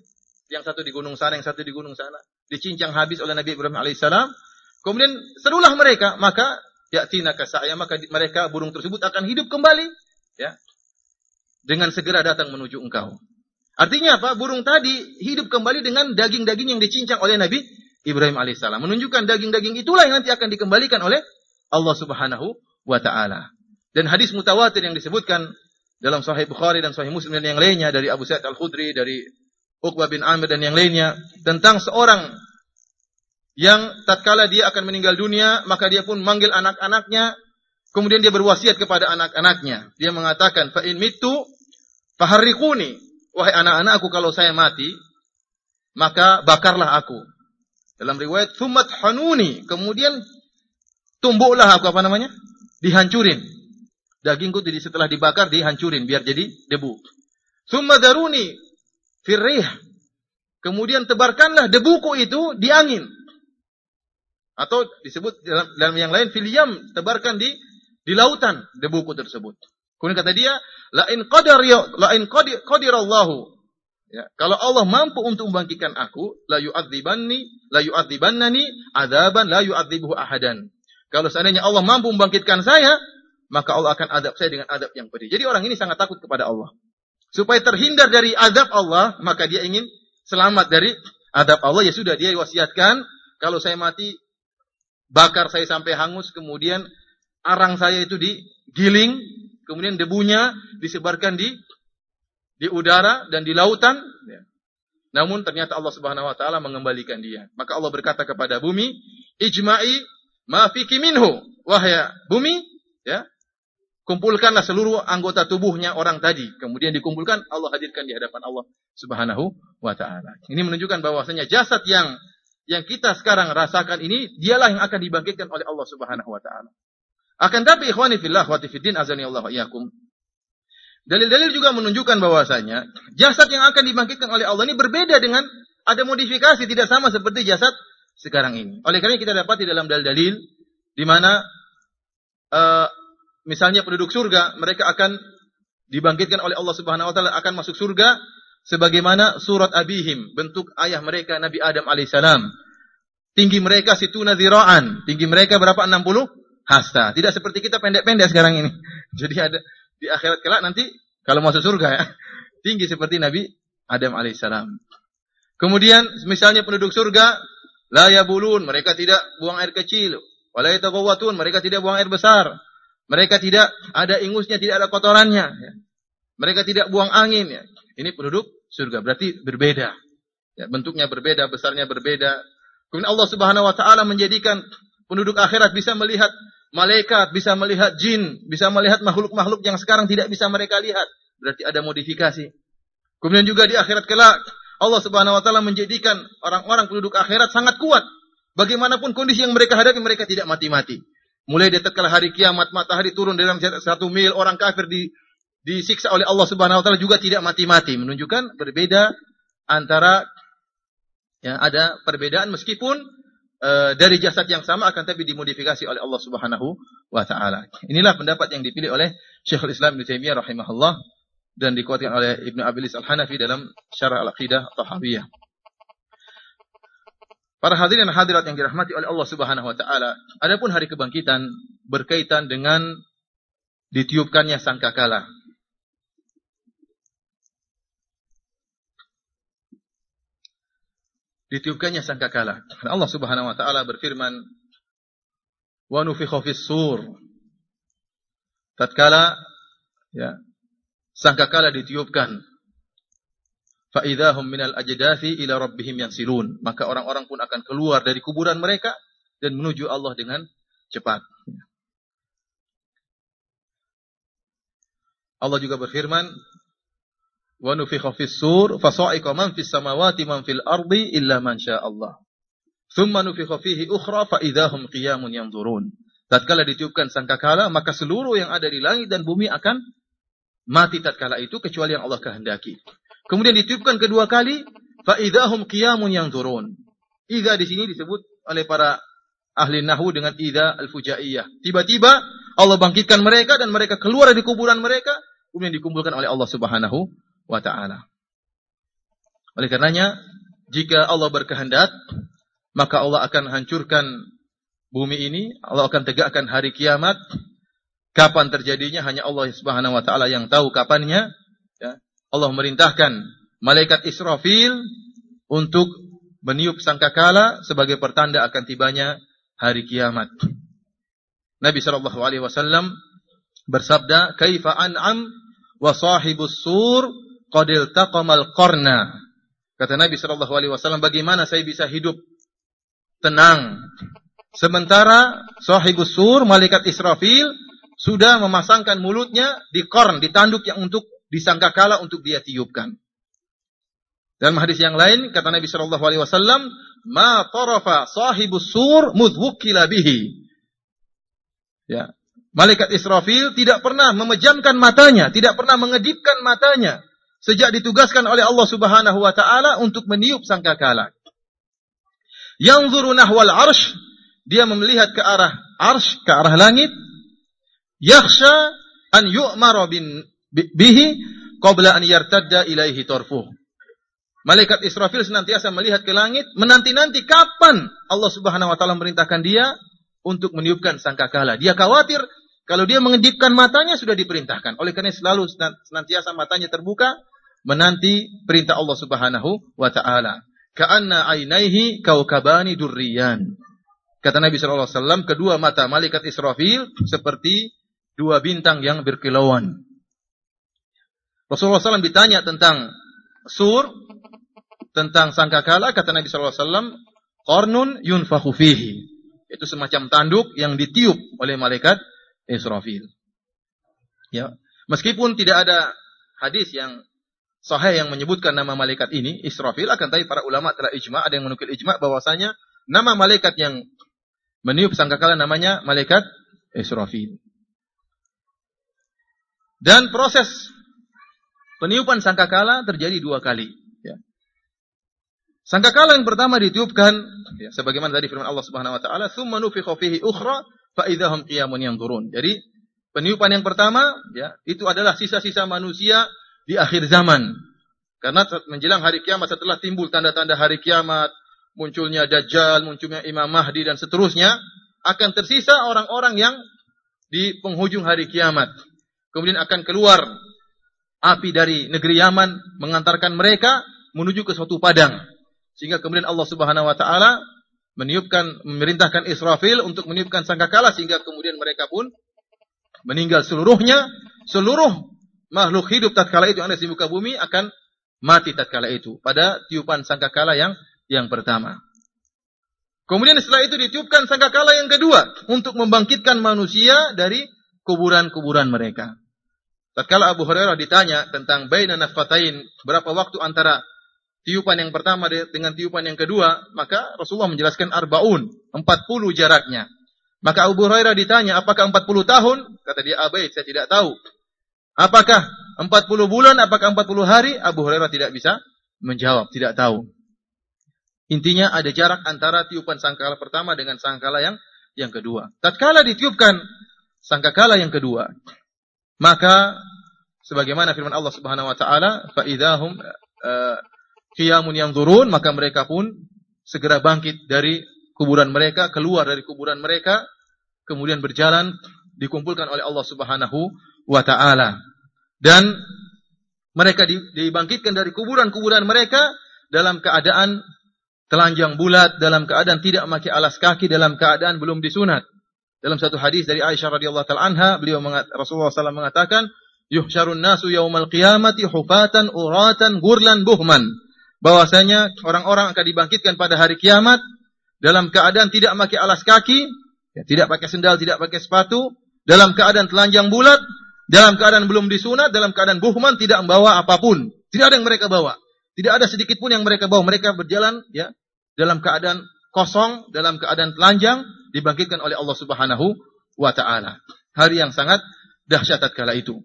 Yang satu di gunung sana, yang satu di gunung sana dicincang habis oleh Nabi Ibrahim alaihissalam. Kemudian serulah mereka, maka yatina kasaya, maka mereka burung tersebut akan hidup kembali, ya, dengan segera datang menuju engkau. Artinya apa? Burung tadi hidup kembali dengan daging-daging yang dicincang oleh Nabi Ibrahim alaihissalam. Menunjukkan daging-daging itulah yang nanti akan dikembalikan oleh Allah subhanahu wa ta'ala. Dan hadis mutawatir yang disebutkan dalam Sahih Bukhari dan Sahih Muslim dan yang lainnya dari Abu Sa'id Al-Khudri, dari Uqbah bin Amir dan yang lainnya tentang seorang yang tatkala dia akan meninggal dunia maka dia pun manggil anak-anaknya kemudian dia berwasiat kepada anak-anaknya dia mengatakan fa in mitu faharriquni wahai anak-anakku kalau saya mati maka bakarlah aku dalam riwayat thumat hanuni kemudian tumbuklah aku apa namanya dihancurin dagingku jadi setelah dibakar dihancurin biar jadi debu Thumma daruni firrih. Kemudian tebarkanlah debuku itu di angin. Atau disebut dalam, dalam yang lain filiam, tebarkan di di lautan debuku tersebut. Kemudian kata dia, la in qadar ya, la in qadir Allah. Ya, kalau Allah mampu untuk membangkitkan aku, la yu'adzibanni, la yu'adzibannani adaban la yu'adzibuhu ahadan. Kalau seandainya Allah mampu membangkitkan saya, maka Allah akan adab saya dengan adab yang pedih. Jadi orang ini sangat takut kepada Allah. Supaya terhindar dari adab Allah, maka dia ingin selamat dari adab Allah. Ya sudah, dia wasiatkan, kalau saya mati, bakar saya sampai hangus, kemudian arang saya itu digiling, kemudian debunya disebarkan di di udara dan di lautan. Ya. Namun ternyata Allah Subhanahu wa taala mengembalikan dia. Maka Allah berkata kepada bumi, "Ijma'i ma fiki minhu." Wahai bumi, ya. kumpulkanlah seluruh anggota tubuhnya orang tadi. Kemudian dikumpulkan, Allah hadirkan di hadapan Allah Subhanahu wa taala. Ini menunjukkan bahwasanya jasad yang yang kita sekarang rasakan ini dialah yang akan dibangkitkan oleh Allah Subhanahu wa taala. Akan tapi ikhwani fillah wa fiddin azani Allah iyakum. Dalil-dalil juga menunjukkan bahwasanya jasad yang akan dibangkitkan oleh Allah ini berbeda dengan ada modifikasi tidak sama seperti jasad sekarang ini. Oleh karena kita dapat di dalam dalil-dalil di mana uh, misalnya penduduk surga mereka akan dibangkitkan oleh Allah Subhanahu wa taala akan masuk surga sebagaimana surat abihim bentuk ayah mereka Nabi Adam alaihissalam. Tinggi mereka situ naziraan, tinggi mereka berapa? 60 hasta. Tidak seperti kita pendek-pendek sekarang ini. (laughs) Jadi ada di akhirat kelak nanti kalau masuk surga ya, (laughs) tinggi seperti Nabi Adam alaihissalam. Kemudian misalnya penduduk surga la yabulun, mereka tidak buang air kecil, wala yatagawwatun, mereka tidak buang air besar. Mereka tidak ada ingusnya, tidak ada kotorannya. Ya. Mereka tidak buang angin. Ya. Ini penduduk surga, berarti berbeda. Ya, bentuknya berbeda, besarnya berbeda. Kemudian Allah Subhanahu wa taala menjadikan penduduk akhirat bisa melihat malaikat, bisa melihat jin, bisa melihat makhluk-makhluk yang sekarang tidak bisa mereka lihat. Berarti ada modifikasi. Kemudian juga di akhirat kelak Allah Subhanahu wa taala menjadikan orang-orang penduduk akhirat sangat kuat. Bagaimanapun kondisi yang mereka hadapi, mereka tidak mati-mati. Mulai di tatkala hari kiamat, matahari turun dalam satu mil, orang kafir di, disiksa oleh Allah Subhanahu wa taala juga tidak mati-mati, menunjukkan berbeda antara ya ada perbedaan meskipun uh, dari jasad yang sama akan tapi dimodifikasi oleh Allah Subhanahu wa taala. Inilah pendapat yang dipilih oleh Syekhul Islam Ibnu Taimiyah rahimahullah dan dikuatkan oleh Ibnu Abilis Al-Hanafi dalam Syarah Al-Aqidah Tahawiyah. Para hadirin dan hadirat yang dirahmati oleh Allah Subhanahu wa taala, adapun hari kebangkitan berkaitan dengan ditiupkannya sangkakala. Ditiupkannya sangkakala. Allah Subhanahu wa taala berfirman, "Wa nufikha fis sur." Tatkala ya, sangkakala ditiupkan. Fa'idahum minal ajdathi ila rabbihim yansilun. Maka orang-orang pun akan keluar dari kuburan mereka dan menuju Allah dengan cepat. Allah juga berfirman, "Wa nufikha fis sur fa sa'iqa man fis samawati man fil ardi illa man Allah." Thumma nufikha fihi ukhra fa idahum qiyamun yanzurun. Tatkala ditiupkan sangkakala, maka seluruh yang ada di langit dan bumi akan mati tatkala itu kecuali yang Allah kehendaki. Kemudian ditiupkan kedua kali, fa idahum qiyamun yang turun. Ida di sini disebut oleh para ahli nahu dengan ida al-fujaiyah. Tiba-tiba Allah bangkitkan mereka dan mereka keluar dari kuburan mereka, kemudian dikumpulkan oleh Allah Subhanahu wa taala. Oleh karenanya, jika Allah berkehendak, maka Allah akan hancurkan bumi ini, Allah akan tegakkan hari kiamat, Kapan terjadinya hanya Allah Subhanahu wa taala yang tahu kapannya. Ya. Allah merintahkan malaikat Israfil untuk meniup sangkakala sebagai pertanda akan tibanya hari kiamat. Nabi sallallahu alaihi wasallam bersabda, "Kaifa an'am wa sahibus sur qad iltaqamal qarna." Kata Nabi sallallahu alaihi wasallam, "Bagaimana saya bisa hidup tenang sementara sahibus sur malaikat Israfil sudah memasangkan mulutnya di korn, di tanduk yang untuk disangka kala untuk dia tiupkan. Dalam hadis yang lain kata Nabi Shallallahu Alaihi Wasallam, ma tarafa sahibus sur bihi. Ya, malaikat Israfil tidak pernah memejamkan matanya, tidak pernah mengedipkan matanya sejak ditugaskan oleh Allah Subhanahu wa taala untuk meniup sangkakala. Yang zuru nahwal arsh, dia melihat ke arah arsh, ke arah langit, yakhsha an yu'mara bin bihi qabla an yartadda ilaihi tarfuh. Malaikat Israfil senantiasa melihat ke langit, menanti-nanti kapan Allah Subhanahu wa taala merintahkan dia untuk meniupkan sangkakala. Dia khawatir kalau dia mengedipkan matanya sudah diperintahkan. Oleh karena selalu senantiasa matanya terbuka menanti perintah Allah Subhanahu wa taala. Ka'anna ainaihi kaukabani durriyan. Kata Nabi sallallahu alaihi wasallam, kedua mata malaikat Israfil seperti dua bintang yang berkilauan. Rasulullah SAW ditanya tentang sur, tentang sangkakala, kata Nabi SAW, Qarnun yunfahu fihi. Itu semacam tanduk yang ditiup oleh malaikat Israfil. Ya, meskipun tidak ada hadis yang sahih yang menyebutkan nama malaikat ini Israfil akan tapi para ulama telah ijma ada yang menukil ijma bahwasanya nama malaikat yang meniup sangkakala namanya malaikat Israfil. Dan proses peniupan sangkakala terjadi dua kali. Ya. Sangkakala yang pertama ditiupkan, ya, sebagaimana tadi firman Allah Subhanahu Wa Taala, "Thumma nufikha fihi ukhra, fa idahum qiyamun yanzurun." Jadi peniupan yang pertama, ya, itu adalah sisa-sisa manusia di akhir zaman. Karena menjelang hari kiamat setelah timbul tanda-tanda hari kiamat, munculnya Dajjal, munculnya Imam Mahdi dan seterusnya, akan tersisa orang-orang yang di penghujung hari kiamat. Kemudian akan keluar api dari negeri Yaman mengantarkan mereka menuju ke suatu padang. Sehingga kemudian Allah Subhanahu wa taala meniupkan memerintahkan Israfil untuk meniupkan sangkakala sehingga kemudian mereka pun meninggal seluruhnya, seluruh makhluk hidup tatkala itu yang ada di muka bumi akan mati tatkala itu pada tiupan sangkakala yang yang pertama. Kemudian setelah itu ditiupkan sangkakala yang kedua untuk membangkitkan manusia dari kuburan-kuburan mereka. Tatkala Abu Hurairah ditanya tentang baina nafatain, berapa waktu antara tiupan yang pertama dengan tiupan yang kedua, maka Rasulullah menjelaskan arbaun, 40 jaraknya. Maka Abu Hurairah ditanya, apakah 40 tahun? Kata dia, abai, saya tidak tahu. Apakah 40 bulan, apakah 40 hari? Abu Hurairah tidak bisa menjawab, tidak tahu. Intinya ada jarak antara tiupan sangkala pertama dengan sangkala yang yang kedua. Tatkala ditiupkan sangkakala yang kedua, maka sebagaimana firman Allah Subhanahu wa taala, fa idahum uh, qiyamun yanzurun, maka mereka pun segera bangkit dari kuburan mereka, keluar dari kuburan mereka, kemudian berjalan dikumpulkan oleh Allah Subhanahu wa taala. Dan mereka dibangkitkan dari kuburan-kuburan mereka dalam keadaan telanjang bulat, dalam keadaan tidak memakai alas kaki, dalam keadaan belum disunat. Dalam satu hadis dari Aisyah radhiyallahu taala anha, beliau mengat, Rasulullah SAW mengatakan, "Yuhsyarun nasu yaumal qiyamati hufatan uratan gurlan buhman." Bahwasanya orang-orang akan dibangkitkan pada hari kiamat dalam keadaan tidak memakai alas kaki, ya, tidak pakai sendal, tidak pakai sepatu, dalam keadaan telanjang bulat, dalam keadaan belum disunat, dalam keadaan buhman tidak membawa apa pun. Tidak ada yang mereka bawa. Tidak ada sedikit pun yang mereka bawa. Mereka berjalan ya dalam keadaan kosong, dalam keadaan telanjang, dibangkitkan oleh Allah Subhanahu wa taala. Hari yang sangat dahsyat tatkala itu.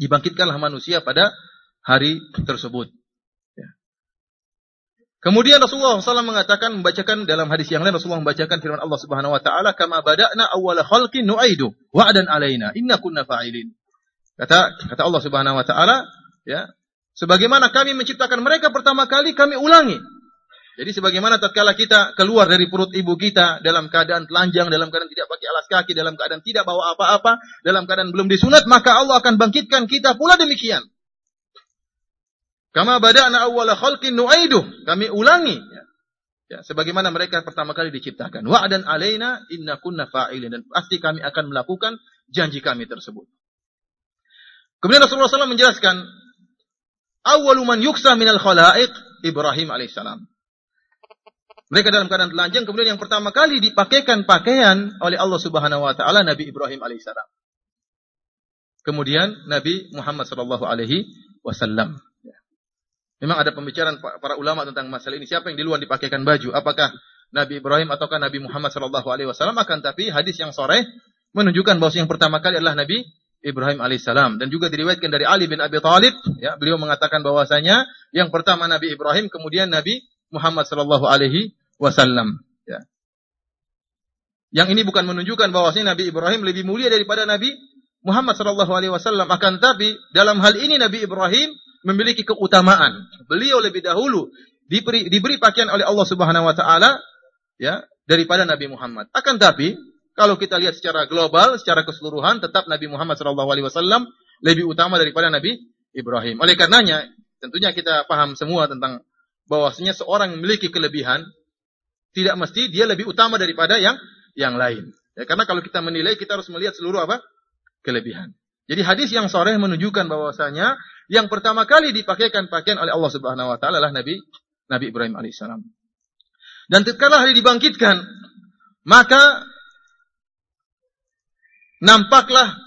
Dibangkitkanlah manusia pada hari tersebut. Kemudian Rasulullah SAW mengatakan membacakan dalam hadis yang lain Rasulullah membacakan firman Allah Subhanahu wa taala kama bada'na awwala khalqin nu'idu wa'dan alaina inna kunna fa'ilin. Kata kata Allah Subhanahu wa taala ya sebagaimana kami menciptakan mereka pertama kali kami ulangi jadi sebagaimana tatkala kita keluar dari perut ibu kita dalam keadaan telanjang, dalam keadaan tidak pakai alas kaki, dalam keadaan tidak bawa apa-apa, dalam keadaan belum disunat, maka Allah akan bangkitkan kita pula demikian. Kama bada'na awwala khalqin nu'iduh. Kami ulangi. Ya. ya, sebagaimana mereka pertama kali diciptakan. Wa'dan alaina inna kunna fa'ilin. Dan pasti kami akan melakukan janji kami tersebut. Kemudian Rasulullah SAW menjelaskan, Awalu man yuksa minal khala'iq Ibrahim alaihissalam. Mereka dalam keadaan telanjang, kemudian yang pertama kali dipakaikan pakaian oleh Allah Subhanahu wa taala Nabi Ibrahim alaihissalam. Kemudian Nabi Muhammad sallallahu alaihi wasallam. Memang ada pembicaraan para ulama tentang masalah ini. Siapa yang duluan dipakaikan baju? Apakah Nabi Ibrahim ataukah Nabi Muhammad sallallahu alaihi wasallam? Akan tapi hadis yang sore menunjukkan bahwa yang pertama kali adalah Nabi Ibrahim alaihissalam dan juga diriwayatkan dari Ali bin Abi Thalib ya beliau mengatakan bahwasanya yang pertama Nabi Ibrahim kemudian Nabi Muhammad sallallahu alaihi wasallam. Ya. Yang ini bukan menunjukkan bahwasanya Nabi Ibrahim lebih mulia daripada Nabi Muhammad sallallahu alaihi wasallam. Akan tapi dalam hal ini Nabi Ibrahim memiliki keutamaan. Beliau lebih dahulu diberi, diberi pakaian oleh Allah Subhanahu wa taala ya daripada Nabi Muhammad. Akan tapi kalau kita lihat secara global, secara keseluruhan tetap Nabi Muhammad sallallahu alaihi wasallam lebih utama daripada Nabi Ibrahim. Oleh karenanya, tentunya kita paham semua tentang bahwasanya seorang memiliki kelebihan tidak mesti dia lebih utama daripada yang yang lain. Ya, karena kalau kita menilai kita harus melihat seluruh apa? kelebihan. Jadi hadis yang sore menunjukkan bahwasanya yang pertama kali dipakaikan pakaian oleh Allah Subhanahu wa taala adalah Nabi Nabi Ibrahim alaihissalam. Dan tatkala hari dibangkitkan, maka nampaklah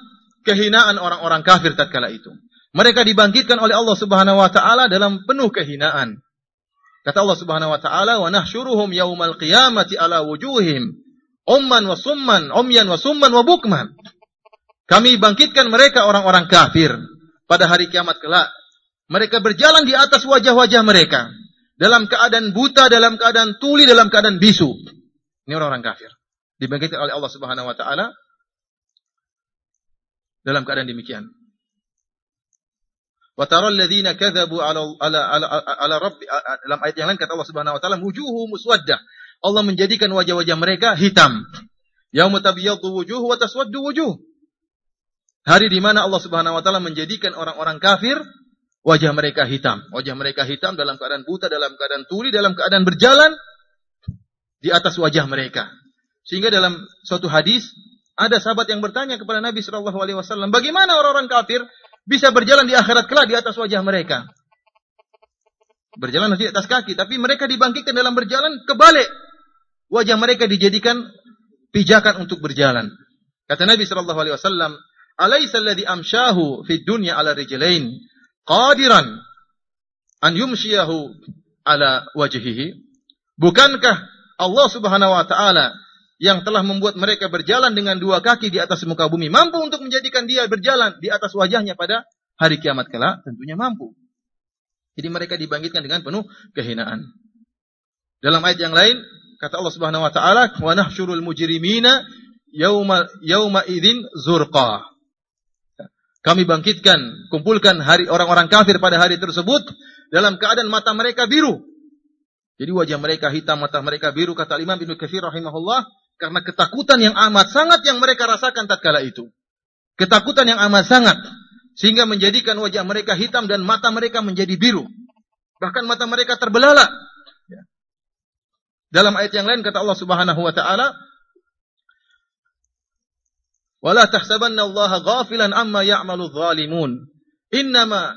kehinaan orang-orang kafir tatkala itu. Mereka dibangkitkan oleh Allah Subhanahu wa taala dalam penuh kehinaan. Kata Allah Subhanahu wa taala, "Wa nahsyuruhum yaumal qiyamati ala wujuhim umman wa summan, umyan wa summan wa bukman." Kami bangkitkan mereka orang-orang kafir pada hari kiamat kelak. Mereka berjalan di atas wajah-wajah mereka dalam keadaan buta, dalam keadaan tuli, dalam keadaan bisu. Ini orang-orang kafir. Dibangkitkan oleh Allah Subhanahu wa taala dalam keadaan demikian. Wa taral ladzina kadzabu ala ala ala, ala dalam ayat yang lain kata Allah Subhanahu wa taala wujuhu muswaddah. Allah menjadikan wajah-wajah mereka hitam. Yaum tabyaddu wujuh wa taswaddu. Hari di mana Allah Subhanahu wa taala menjadikan orang-orang kafir wajah mereka hitam. Wajah mereka hitam dalam keadaan buta, dalam keadaan tuli, dalam keadaan berjalan di atas wajah mereka. Sehingga dalam suatu hadis ada sahabat yang bertanya kepada Nabi Shallallahu Alaihi Wasallam, bagaimana orang-orang kafir bisa berjalan di akhirat kelak di atas wajah mereka. Berjalan di atas kaki, tapi mereka dibangkitkan dalam berjalan kebalik. Wajah mereka dijadikan pijakan untuk berjalan. Kata Nabi sallallahu alaihi wasallam, "Alaisa alladhi amshahu fid dunya ala rijlain qadiran an yumshiyahu ala wajhihi?" Bukankah Allah Subhanahu wa taala yang telah membuat mereka berjalan dengan dua kaki di atas muka bumi mampu untuk menjadikan dia berjalan di atas wajahnya pada hari kiamat kelak tentunya mampu. Jadi mereka dibangkitkan dengan penuh kehinaan. Dalam ayat yang lain kata Allah Subhanahu wa taala wa nahsyurul mujrimina yauma yauma idzin zurqa. Kami bangkitkan, kumpulkan hari orang-orang kafir pada hari tersebut dalam keadaan mata mereka biru. Jadi wajah mereka hitam, mata mereka biru kata Imam Ibnu Katsir rahimahullah karena ketakutan yang amat sangat yang mereka rasakan tatkala itu. Ketakutan yang amat sangat. Sehingga menjadikan wajah mereka hitam dan mata mereka menjadi biru. Bahkan mata mereka terbelalak. Ya. Dalam ayat yang lain kata Allah Subhanahu wa taala, "Wala tahsabanna Allah ghafilan amma ya'malu dhalimun. Innama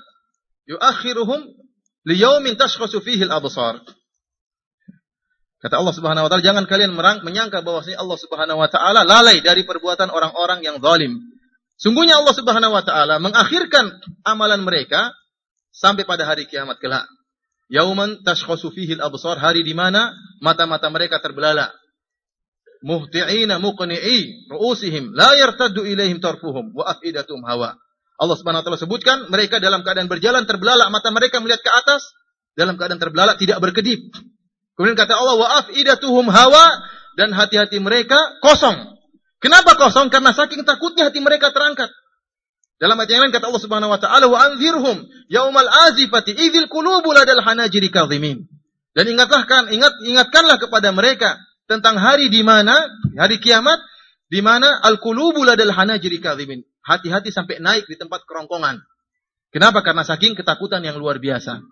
yuakhiruhum liyaumin tashkhasu fihi al-absar." Kata Allah Subhanahu wa taala, jangan kalian merang, menyangka bahwasanya Allah Subhanahu wa taala lalai dari perbuatan orang-orang yang zalim. Sungguhnya Allah Subhanahu wa taala mengakhirkan amalan mereka sampai pada hari kiamat kelak. Yauman tashkhasu fihi al-absar, hari di mana mata-mata mereka terbelalak. Muhti'ina muqni'i ru'usihim la yartaddu ilaihim tarfuhum wa afidatum hawa. Allah Subhanahu wa taala sebutkan mereka dalam keadaan berjalan terbelalak, mata mereka melihat ke atas dalam keadaan terbelalak tidak berkedip. Kemudian kata Allah, wa afidatuhum hawa dan hati-hati mereka kosong. Kenapa kosong? Karena saking takutnya hati mereka terangkat. Dalam ayat yang lain kata Allah Subhanahu wa taala, "Wa anzirhum yaumal azifati idzil qulubu ladal hanajiri kadhimin." Dan ingatlah kan, ingat ingatkanlah kepada mereka tentang hari di mana hari kiamat di mana al-qulubu ladal hanajiri kadhimin. Hati-hati sampai naik di tempat kerongkongan. Kenapa? Karena saking ketakutan yang luar biasa.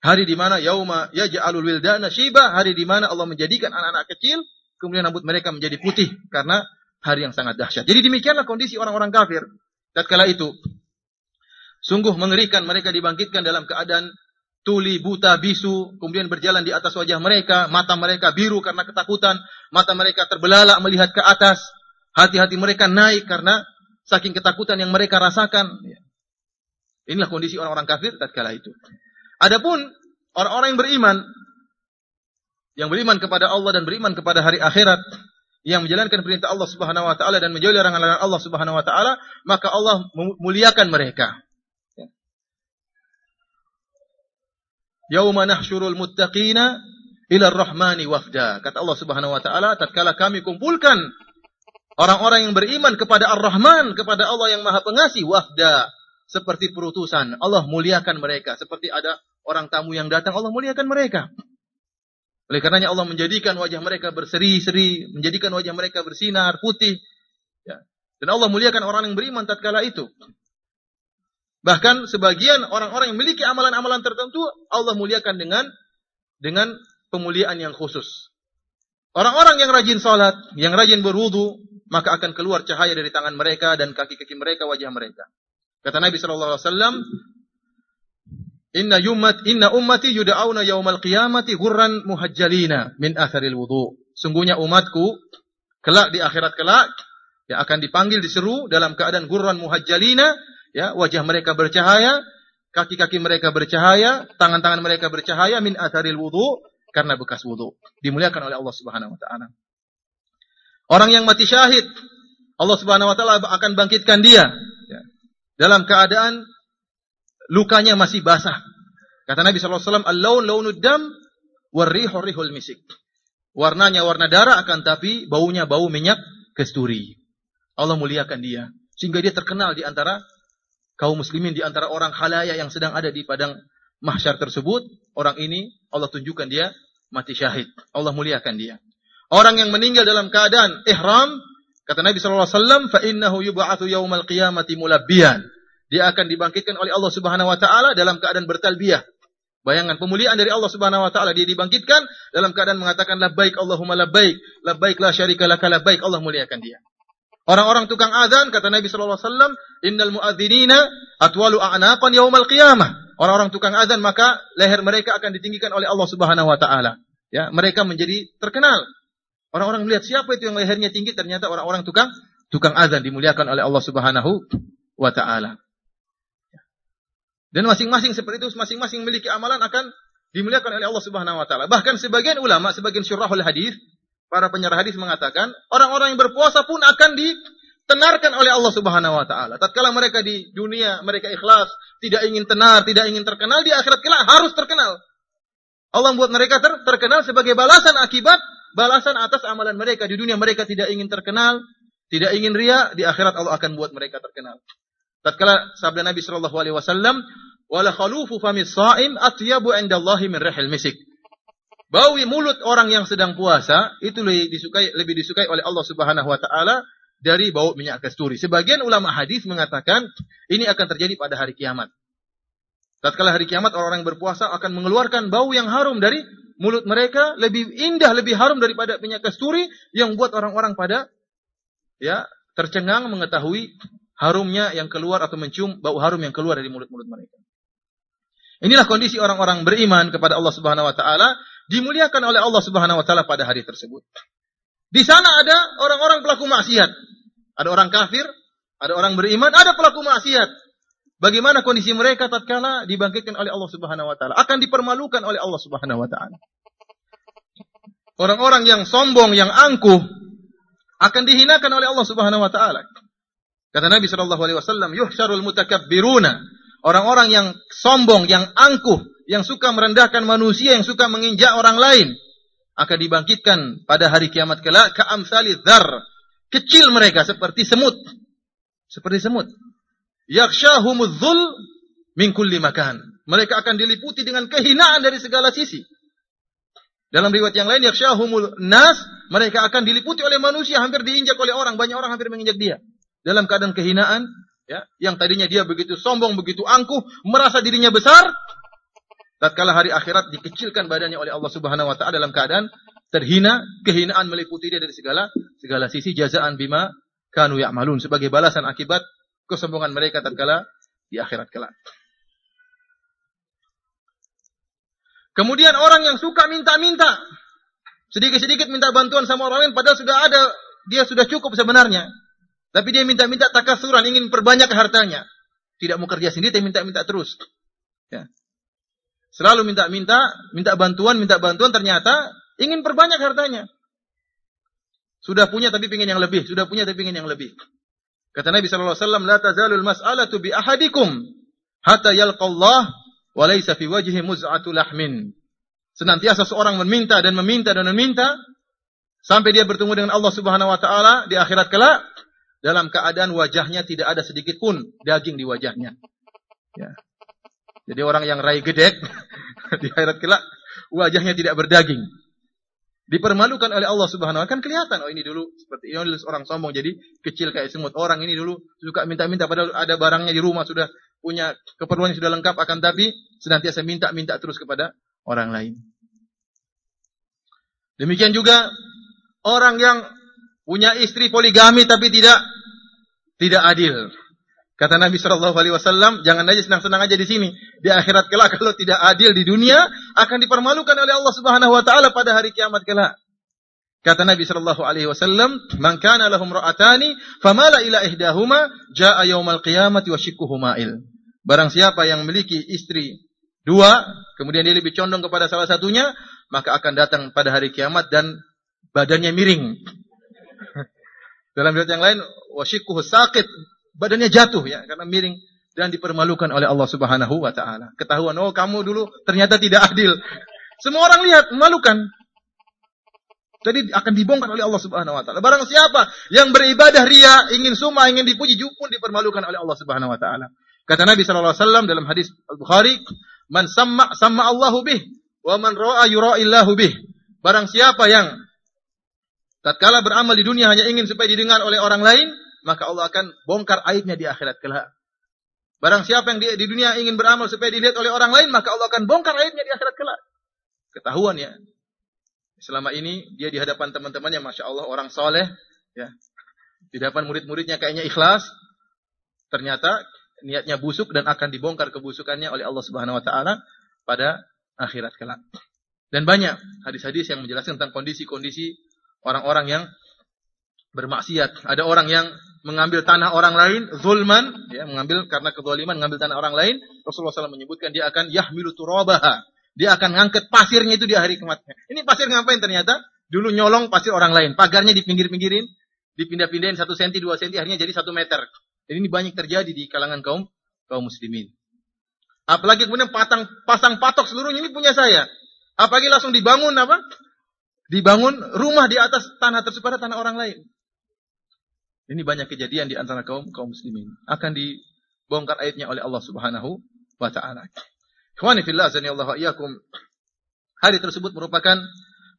Hari di mana yauma yaj'alul wildana shiba, hari di mana Allah menjadikan anak-anak kecil kemudian rambut mereka menjadi putih karena hari yang sangat dahsyat. Jadi demikianlah kondisi orang-orang kafir tatkala itu. Sungguh mengerikan mereka dibangkitkan dalam keadaan tuli, buta, bisu, kemudian berjalan di atas wajah mereka, mata mereka biru karena ketakutan, mata mereka terbelalak melihat ke atas, hati-hati mereka naik karena saking ketakutan yang mereka rasakan. Inilah kondisi orang-orang kafir tatkala itu. Adapun orang-orang yang beriman yang beriman kepada Allah dan beriman kepada hari akhirat yang menjalankan perintah Allah Subhanahu wa taala dan menjauhi larangan-larangan Allah Subhanahu wa taala, maka Allah muliakan mereka. Yauma nahsyurul muttaqina ila rahmani wafda. Kata Allah Subhanahu wa taala, tatkala kami kumpulkan orang-orang yang beriman kepada Ar-Rahman, kepada Allah yang Maha Pengasih, wafda, seperti perutusan. Allah muliakan mereka, seperti ada orang tamu yang datang, Allah muliakan mereka. Oleh karenanya Allah menjadikan wajah mereka berseri-seri, menjadikan wajah mereka bersinar putih. Ya. Dan Allah muliakan orang yang beriman tatkala itu. Bahkan sebagian orang-orang yang memiliki amalan-amalan tertentu Allah muliakan dengan dengan pemuliaan yang khusus. Orang-orang yang rajin salat, yang rajin berwudu, maka akan keluar cahaya dari tangan mereka dan kaki-kaki mereka, wajah mereka. Kata Nabi sallallahu alaihi wasallam, Inna yummat inna ummati yud'auna yaumal qiyamati ghurran muhajjalina min atharil wudu. Sungguhnya umatku kelak di akhirat kelak Ya, akan dipanggil diseru dalam keadaan gurran muhajjalina, ya, wajah mereka bercahaya, kaki-kaki mereka bercahaya, tangan-tangan mereka bercahaya min atharil wudu karena bekas wudu. Dimuliakan oleh Allah Subhanahu wa taala. Orang yang mati syahid, Allah Subhanahu wa taala akan bangkitkan dia ya, dalam keadaan lukanya masih basah. Kata Nabi sallallahu alaihi wasallam, "Al-laun launud dam warrihu rihul misik." Warnanya warna darah akan tapi baunya bau minyak kesturi. Allah muliakan dia sehingga dia terkenal di antara kaum muslimin di antara orang khalaya yang sedang ada di padang mahsyar tersebut, orang ini Allah tunjukkan dia mati syahid. Allah muliakan dia. Orang yang meninggal dalam keadaan ihram, kata Nabi sallallahu alaihi wasallam, "Fa innahu yub'atsu yaumal qiyamati mulabbiyan." Dia akan dibangkitkan oleh Allah Subhanahu wa taala dalam keadaan bertalbiyah. Bayangan pemuliaan dari Allah Subhanahu wa taala dia dibangkitkan dalam keadaan mengatakan labbaik Allahumma labbaik, labbaik la syarika laka labbaik. Allah muliakan dia. Orang-orang tukang azan kata Nabi sallallahu alaihi wasallam, "Innal muadzinina atwalu a'naqan yaumal qiyamah." Orang-orang tukang azan maka leher mereka akan ditinggikan oleh Allah Subhanahu wa taala. Ya, mereka menjadi terkenal. Orang-orang melihat siapa itu yang lehernya tinggi ternyata orang-orang tukang tukang azan dimuliakan oleh Allah Subhanahu wa taala. Dan masing-masing seperti itu, masing-masing memiliki amalan akan dimuliakan oleh Allah Subhanahu wa taala. Bahkan sebagian ulama, sebagian syurahul hadis, para penyarah hadis mengatakan, orang-orang yang berpuasa pun akan ditenarkan oleh Allah Subhanahu wa taala. Tatkala mereka di dunia mereka ikhlas, tidak ingin tenar, tidak ingin terkenal, di akhirat kelak harus terkenal. Allah membuat mereka ter terkenal sebagai balasan akibat balasan atas amalan mereka di dunia mereka tidak ingin terkenal, tidak ingin ria, di akhirat Allah akan buat mereka terkenal. Tatkala sabda Nabi sallallahu alaihi wasallam, "Wala khalufu famis sha'im atyabu 'indallahi min rihil misik." Bau mulut orang yang sedang puasa itu lebih disukai lebih disukai oleh Allah Subhanahu wa taala dari bau minyak kasturi. Sebagian ulama hadis mengatakan ini akan terjadi pada hari kiamat. Tatkala hari kiamat orang-orang berpuasa akan mengeluarkan bau yang harum dari mulut mereka lebih indah, lebih harum daripada minyak kasturi yang buat orang-orang pada ya tercengang mengetahui harumnya yang keluar atau mencium bau harum yang keluar dari mulut-mulut mereka. Inilah kondisi orang-orang beriman kepada Allah Subhanahu wa taala dimuliakan oleh Allah Subhanahu wa taala pada hari tersebut. Di sana ada orang-orang pelaku maksiat. Ada orang kafir, ada orang beriman, ada pelaku maksiat. Bagaimana kondisi mereka tatkala dibangkitkan oleh Allah Subhanahu wa taala? Akan dipermalukan oleh Allah Subhanahu wa taala. Orang-orang yang sombong, yang angkuh akan dihinakan oleh Allah Subhanahu wa taala. Kata Nabi Shallallahu Alaihi Wasallam, yuhsyarul mutakabbiruna. Orang-orang yang sombong, yang angkuh, yang suka merendahkan manusia, yang suka menginjak orang lain, akan dibangkitkan pada hari kiamat kelak ke amsali dhar. Kecil mereka seperti semut. Seperti semut. Yakshahumudzul min kulli makan. Mereka akan diliputi dengan kehinaan dari segala sisi. Dalam riwayat yang lain, yakshahumul nas, mereka akan diliputi oleh manusia, hampir diinjak oleh orang. Banyak orang hampir menginjak dia dalam keadaan kehinaan, ya, yang tadinya dia begitu sombong, begitu angkuh, merasa dirinya besar, tatkala hari akhirat dikecilkan badannya oleh Allah Subhanahu wa taala dalam keadaan terhina, kehinaan meliputi dia dari segala segala sisi jazaan bima kanu ya'malun sebagai balasan akibat kesombongan mereka tatkala di akhirat kelak. Kemudian orang yang suka minta-minta, sedikit-sedikit minta bantuan sama orang lain padahal sudah ada, dia sudah cukup sebenarnya. Tapi dia minta-minta takasuran, ingin perbanyak hartanya. Tidak mau kerja sendiri, tapi minta-minta terus. Ya. Selalu minta-minta, minta bantuan, minta bantuan, ternyata ingin perbanyak hartanya. Sudah punya tapi ingin yang lebih, sudah punya tapi ingin yang lebih. Kata Nabi sallallahu alaihi wasallam, "La tazalul mas'alatu bi ahadikum hatta yalqallah wa laysa fi wajhi muz'atu lahmin." Senantiasa seorang meminta dan meminta dan meminta sampai dia bertemu dengan Allah Subhanahu wa taala di akhirat kelak dalam keadaan wajahnya tidak ada sedikit pun daging di wajahnya. Ya. Jadi orang yang rai gedek (laughs) di akhirat kelak wajahnya tidak berdaging. Dipermalukan oleh Allah Subhanahu wa taala kan kelihatan oh ini dulu seperti ini dulu orang sombong jadi kecil kayak semut. Orang ini dulu suka minta-minta padahal ada barangnya di rumah sudah punya keperluan sudah lengkap akan tapi senantiasa minta-minta terus kepada orang lain. Demikian juga orang yang punya istri poligami tapi tidak tidak adil. Kata Nabi Shallallahu Alaihi Wasallam, jangan aja senang-senang aja di sini. Di akhirat kelak kalau tidak adil di dunia akan dipermalukan oleh Allah Subhanahu Wa Taala pada hari kiamat kelak. Kata Nabi sallallahu alaihi wasallam, "Man kana lahum ra'atani famala ila ihdahuma jaa yaumal qiyamati wa shikkuhu ma'il." Barang siapa yang memiliki istri dua, kemudian dia lebih condong kepada salah satunya, maka akan datang pada hari kiamat dan badannya miring. (laughs) Dalam riwayat yang lain, wa shikkuhu saqit, badannya jatuh ya karena miring dan dipermalukan oleh Allah Subhanahu wa taala. Ketahuan, oh kamu dulu ternyata tidak adil. Semua orang lihat, memalukan. Jadi akan dibongkar oleh Allah Subhanahu wa taala. Barang siapa yang beribadah ria, ingin sumah, ingin dipuji, pun dipermalukan oleh Allah Subhanahu wa taala. Kata Nabi sallallahu alaihi wasallam dalam hadis Al-Bukhari, "Man sama sama Allahu bih, wa man ra'a yura'illahu bih." Barang siapa yang tatkala beramal di dunia hanya ingin supaya didengar oleh orang lain, maka Allah akan bongkar aibnya di akhirat kelak. Barang siapa yang di, di dunia ingin beramal supaya dilihat oleh orang lain, maka Allah akan bongkar aibnya di akhirat kelak. Ketahuan ya, Selama ini dia di hadapan teman-temannya, masya Allah orang soleh, ya. Di hadapan murid-muridnya kayaknya ikhlas. Ternyata niatnya busuk dan akan dibongkar kebusukannya oleh Allah Subhanahu Wa Taala pada akhirat kelak. Dan banyak hadis-hadis yang menjelaskan tentang kondisi-kondisi orang-orang yang bermaksiat. Ada orang yang mengambil tanah orang lain, zulman, ya, mengambil karena kezaliman mengambil tanah orang lain. Rasulullah SAW menyebutkan dia akan yahmilu turabaha, dia akan ngangkat pasirnya itu di hari kematnya. Ini pasir ngapain ternyata? Dulu nyolong pasir orang lain. Pagarnya dipinggir-pinggirin, dipindah-pindahin satu senti, dua senti, akhirnya jadi satu meter. Jadi ini banyak terjadi di kalangan kaum kaum muslimin. Apalagi kemudian patang, pasang patok seluruhnya ini punya saya. Apalagi langsung dibangun apa? Dibangun rumah di atas tanah tersebut tanah orang lain. Ini banyak kejadian di antara kaum kaum muslimin. Akan dibongkar ayatnya oleh Allah Subhanahu wa taala. Ikhwani fillah Allah. Hari tersebut merupakan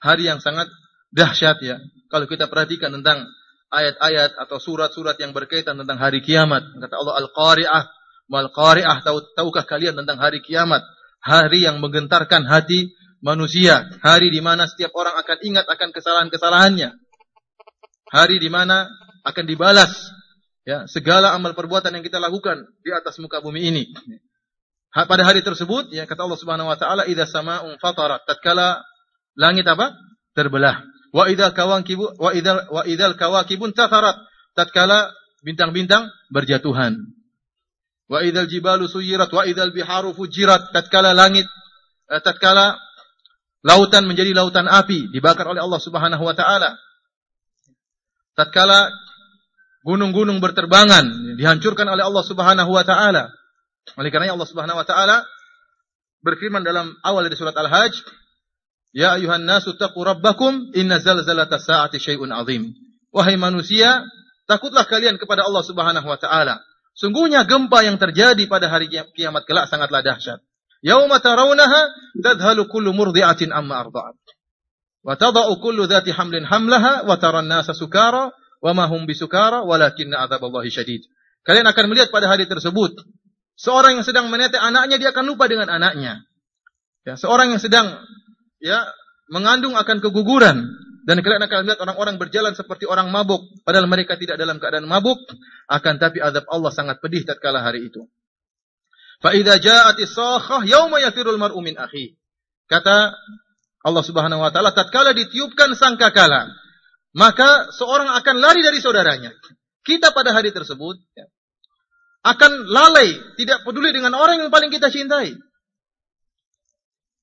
hari yang sangat dahsyat ya. Kalau kita perhatikan tentang ayat-ayat atau surat-surat yang berkaitan tentang hari kiamat. Kata Allah Al-Qari'ah, Mal Qari'ah, tahu tahukah kalian tentang hari kiamat? Hari yang menggentarkan hati manusia, hari di mana setiap orang akan ingat akan kesalahan-kesalahannya. Hari di mana akan dibalas ya segala amal perbuatan yang kita lakukan di atas muka bumi ini. Pada hari tersebut ya kata Allah Subhanahu wa taala idza sama'un fatarat tatkala langit apa? Terbelah. Wa idza kawakibu wa idza wa idzal kawakibun tatharat tatkala bintang-bintang berjatuhan. Wa idzal jibalu suyirat. Wa idzal biharu fujirat. Tatkala langit eh, tatkala lautan menjadi lautan api dibakar oleh Allah Subhanahu wa taala. Tatkala gunung-gunung berterbangan dihancurkan oleh Allah Subhanahu wa taala oleh karena Allah Subhanahu wa taala berfirman dalam awal dari surat Al-Hajj, "Ya ayuhan nasu taqu rabbakum inna zalzalata sa'ati syai'un 'azim." Wahai manusia, takutlah kalian kepada Allah Subhanahu wa taala. Sungguhnya gempa yang terjadi pada hari kiamat kelak sangatlah dahsyat. Yauma tarawunaha tadhalu kullu murdi'atin amma arda'at. Wa tada'u kullu dhati hamlin hamlaha wa taran nasa sukara wa ma hum bisukara walakinna adzaballahi syadid. Kalian akan melihat pada hari tersebut Seorang yang sedang menetek anaknya dia akan lupa dengan anaknya. Ya, seorang yang sedang ya mengandung akan keguguran dan kalian akan melihat orang-orang berjalan seperti orang mabuk padahal mereka tidak dalam keadaan mabuk akan tapi azab Allah sangat pedih tatkala hari itu. Fa idza ja'atis sakhah yauma yafirul mar'u min akhi. Kata Allah Subhanahu wa taala tatkala ditiupkan sangkakala maka seorang akan lari dari saudaranya. Kita pada hari tersebut ya, akan lalai, tidak peduli dengan orang yang paling kita cintai.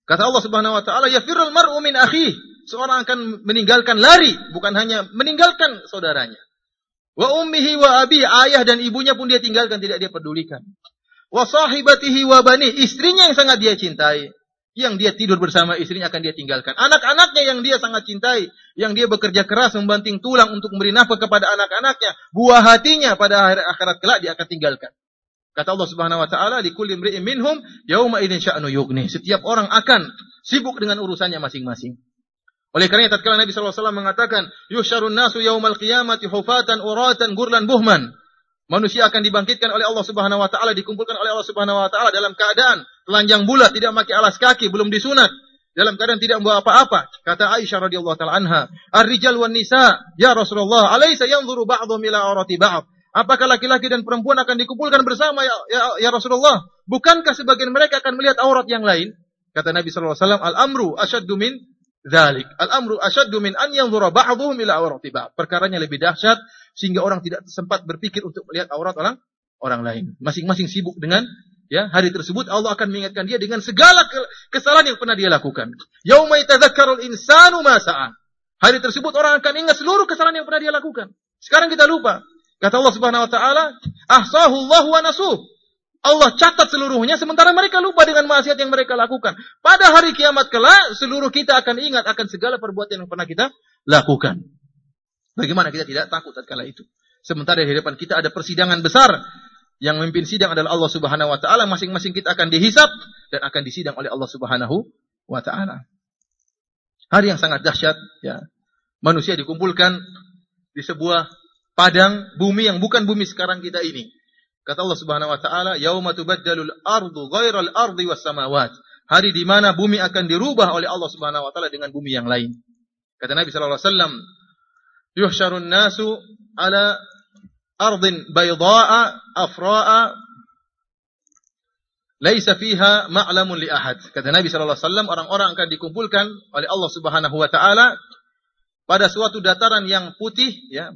Kata Allah Subhanahu wa taala, "Yafirul mar'u min akhi." Seorang akan meninggalkan lari, bukan hanya meninggalkan saudaranya. Wa ummihi wa abi, ayah dan ibunya pun dia tinggalkan, tidak dia pedulikan. Wa sahibatihi wa bani, istrinya yang sangat dia cintai yang dia tidur bersama istrinya akan dia tinggalkan. Anak-anaknya yang dia sangat cintai, yang dia bekerja keras membanting tulang untuk memberi nafkah kepada anak-anaknya, buah hatinya pada akhir akhirat kelak dia akan tinggalkan. Kata Allah Subhanahu wa taala, "Likulli imri'in minhum yauma idzin sya'nu yughni." Setiap orang akan sibuk dengan urusannya masing-masing. Oleh karena tatkala Nabi sallallahu alaihi wasallam mengatakan, "Yusyarun nasu yaumal qiyamati hufatan uratan gurlan buhman." Manusia akan dibangkitkan oleh Allah Subhanahu wa taala, dikumpulkan oleh Allah Subhanahu wa taala dalam keadaan telanjang bulat, tidak memakai alas kaki, belum disunat, dalam keadaan tidak membawa apa-apa. Kata Aisyah radhiyallahu taala anha, "Ar-rijal wan nisa, ya Rasulullah, alaysa yanzuru ba'dhum ila ba'd?" Apakah laki-laki dan perempuan akan dikumpulkan bersama ya, ya, ya Rasulullah? Bukankah sebagian mereka akan melihat aurat yang lain? Kata Nabi sallallahu alaihi wasallam, "Al-amru asyaddu min dzalik. Al-amru asyaddu min an yanzura ba'dhum ila awrati ba'd. Perkaranya lebih dahsyat sehingga orang tidak sempat berpikir untuk melihat aurat orang orang lain. Masing-masing sibuk dengan ya hari tersebut Allah akan mengingatkan dia dengan segala kesalahan yang pernah dia lakukan. Yauma yatadzakkarul insanu ma sa'a. Hari tersebut orang akan ingat seluruh kesalahan yang pernah dia lakukan. Sekarang kita lupa. Kata Allah Subhanahu wa taala, "Ahsahu Allah wa nasuh." Allah catat seluruhnya sementara mereka lupa dengan maksiat yang mereka lakukan. Pada hari kiamat kelak seluruh kita akan ingat akan segala perbuatan yang pernah kita lakukan. Bagaimana kita tidak takut tatkala itu? Sementara di hadapan kita ada persidangan besar yang memimpin sidang adalah Allah Subhanahu wa taala, masing-masing kita akan dihisap dan akan disidang oleh Allah Subhanahu wa taala. Hari yang sangat dahsyat ya. Manusia dikumpulkan di sebuah padang bumi yang bukan bumi sekarang kita ini. Kata Allah Subhanahu wa taala, "Yauma tubaddalul ardu ghairal ardi was samawat." Hari di mana bumi akan dirubah oleh Allah Subhanahu wa taala dengan bumi yang lain. Kata Nabi sallallahu alaihi wasallam, "Yuhsyarun nasu ala ardin bayda'a afra'a laisa fiha ma'lamun li ahad." Kata Nabi sallallahu alaihi wasallam, orang-orang akan dikumpulkan oleh Allah Subhanahu wa taala pada suatu dataran yang putih ya.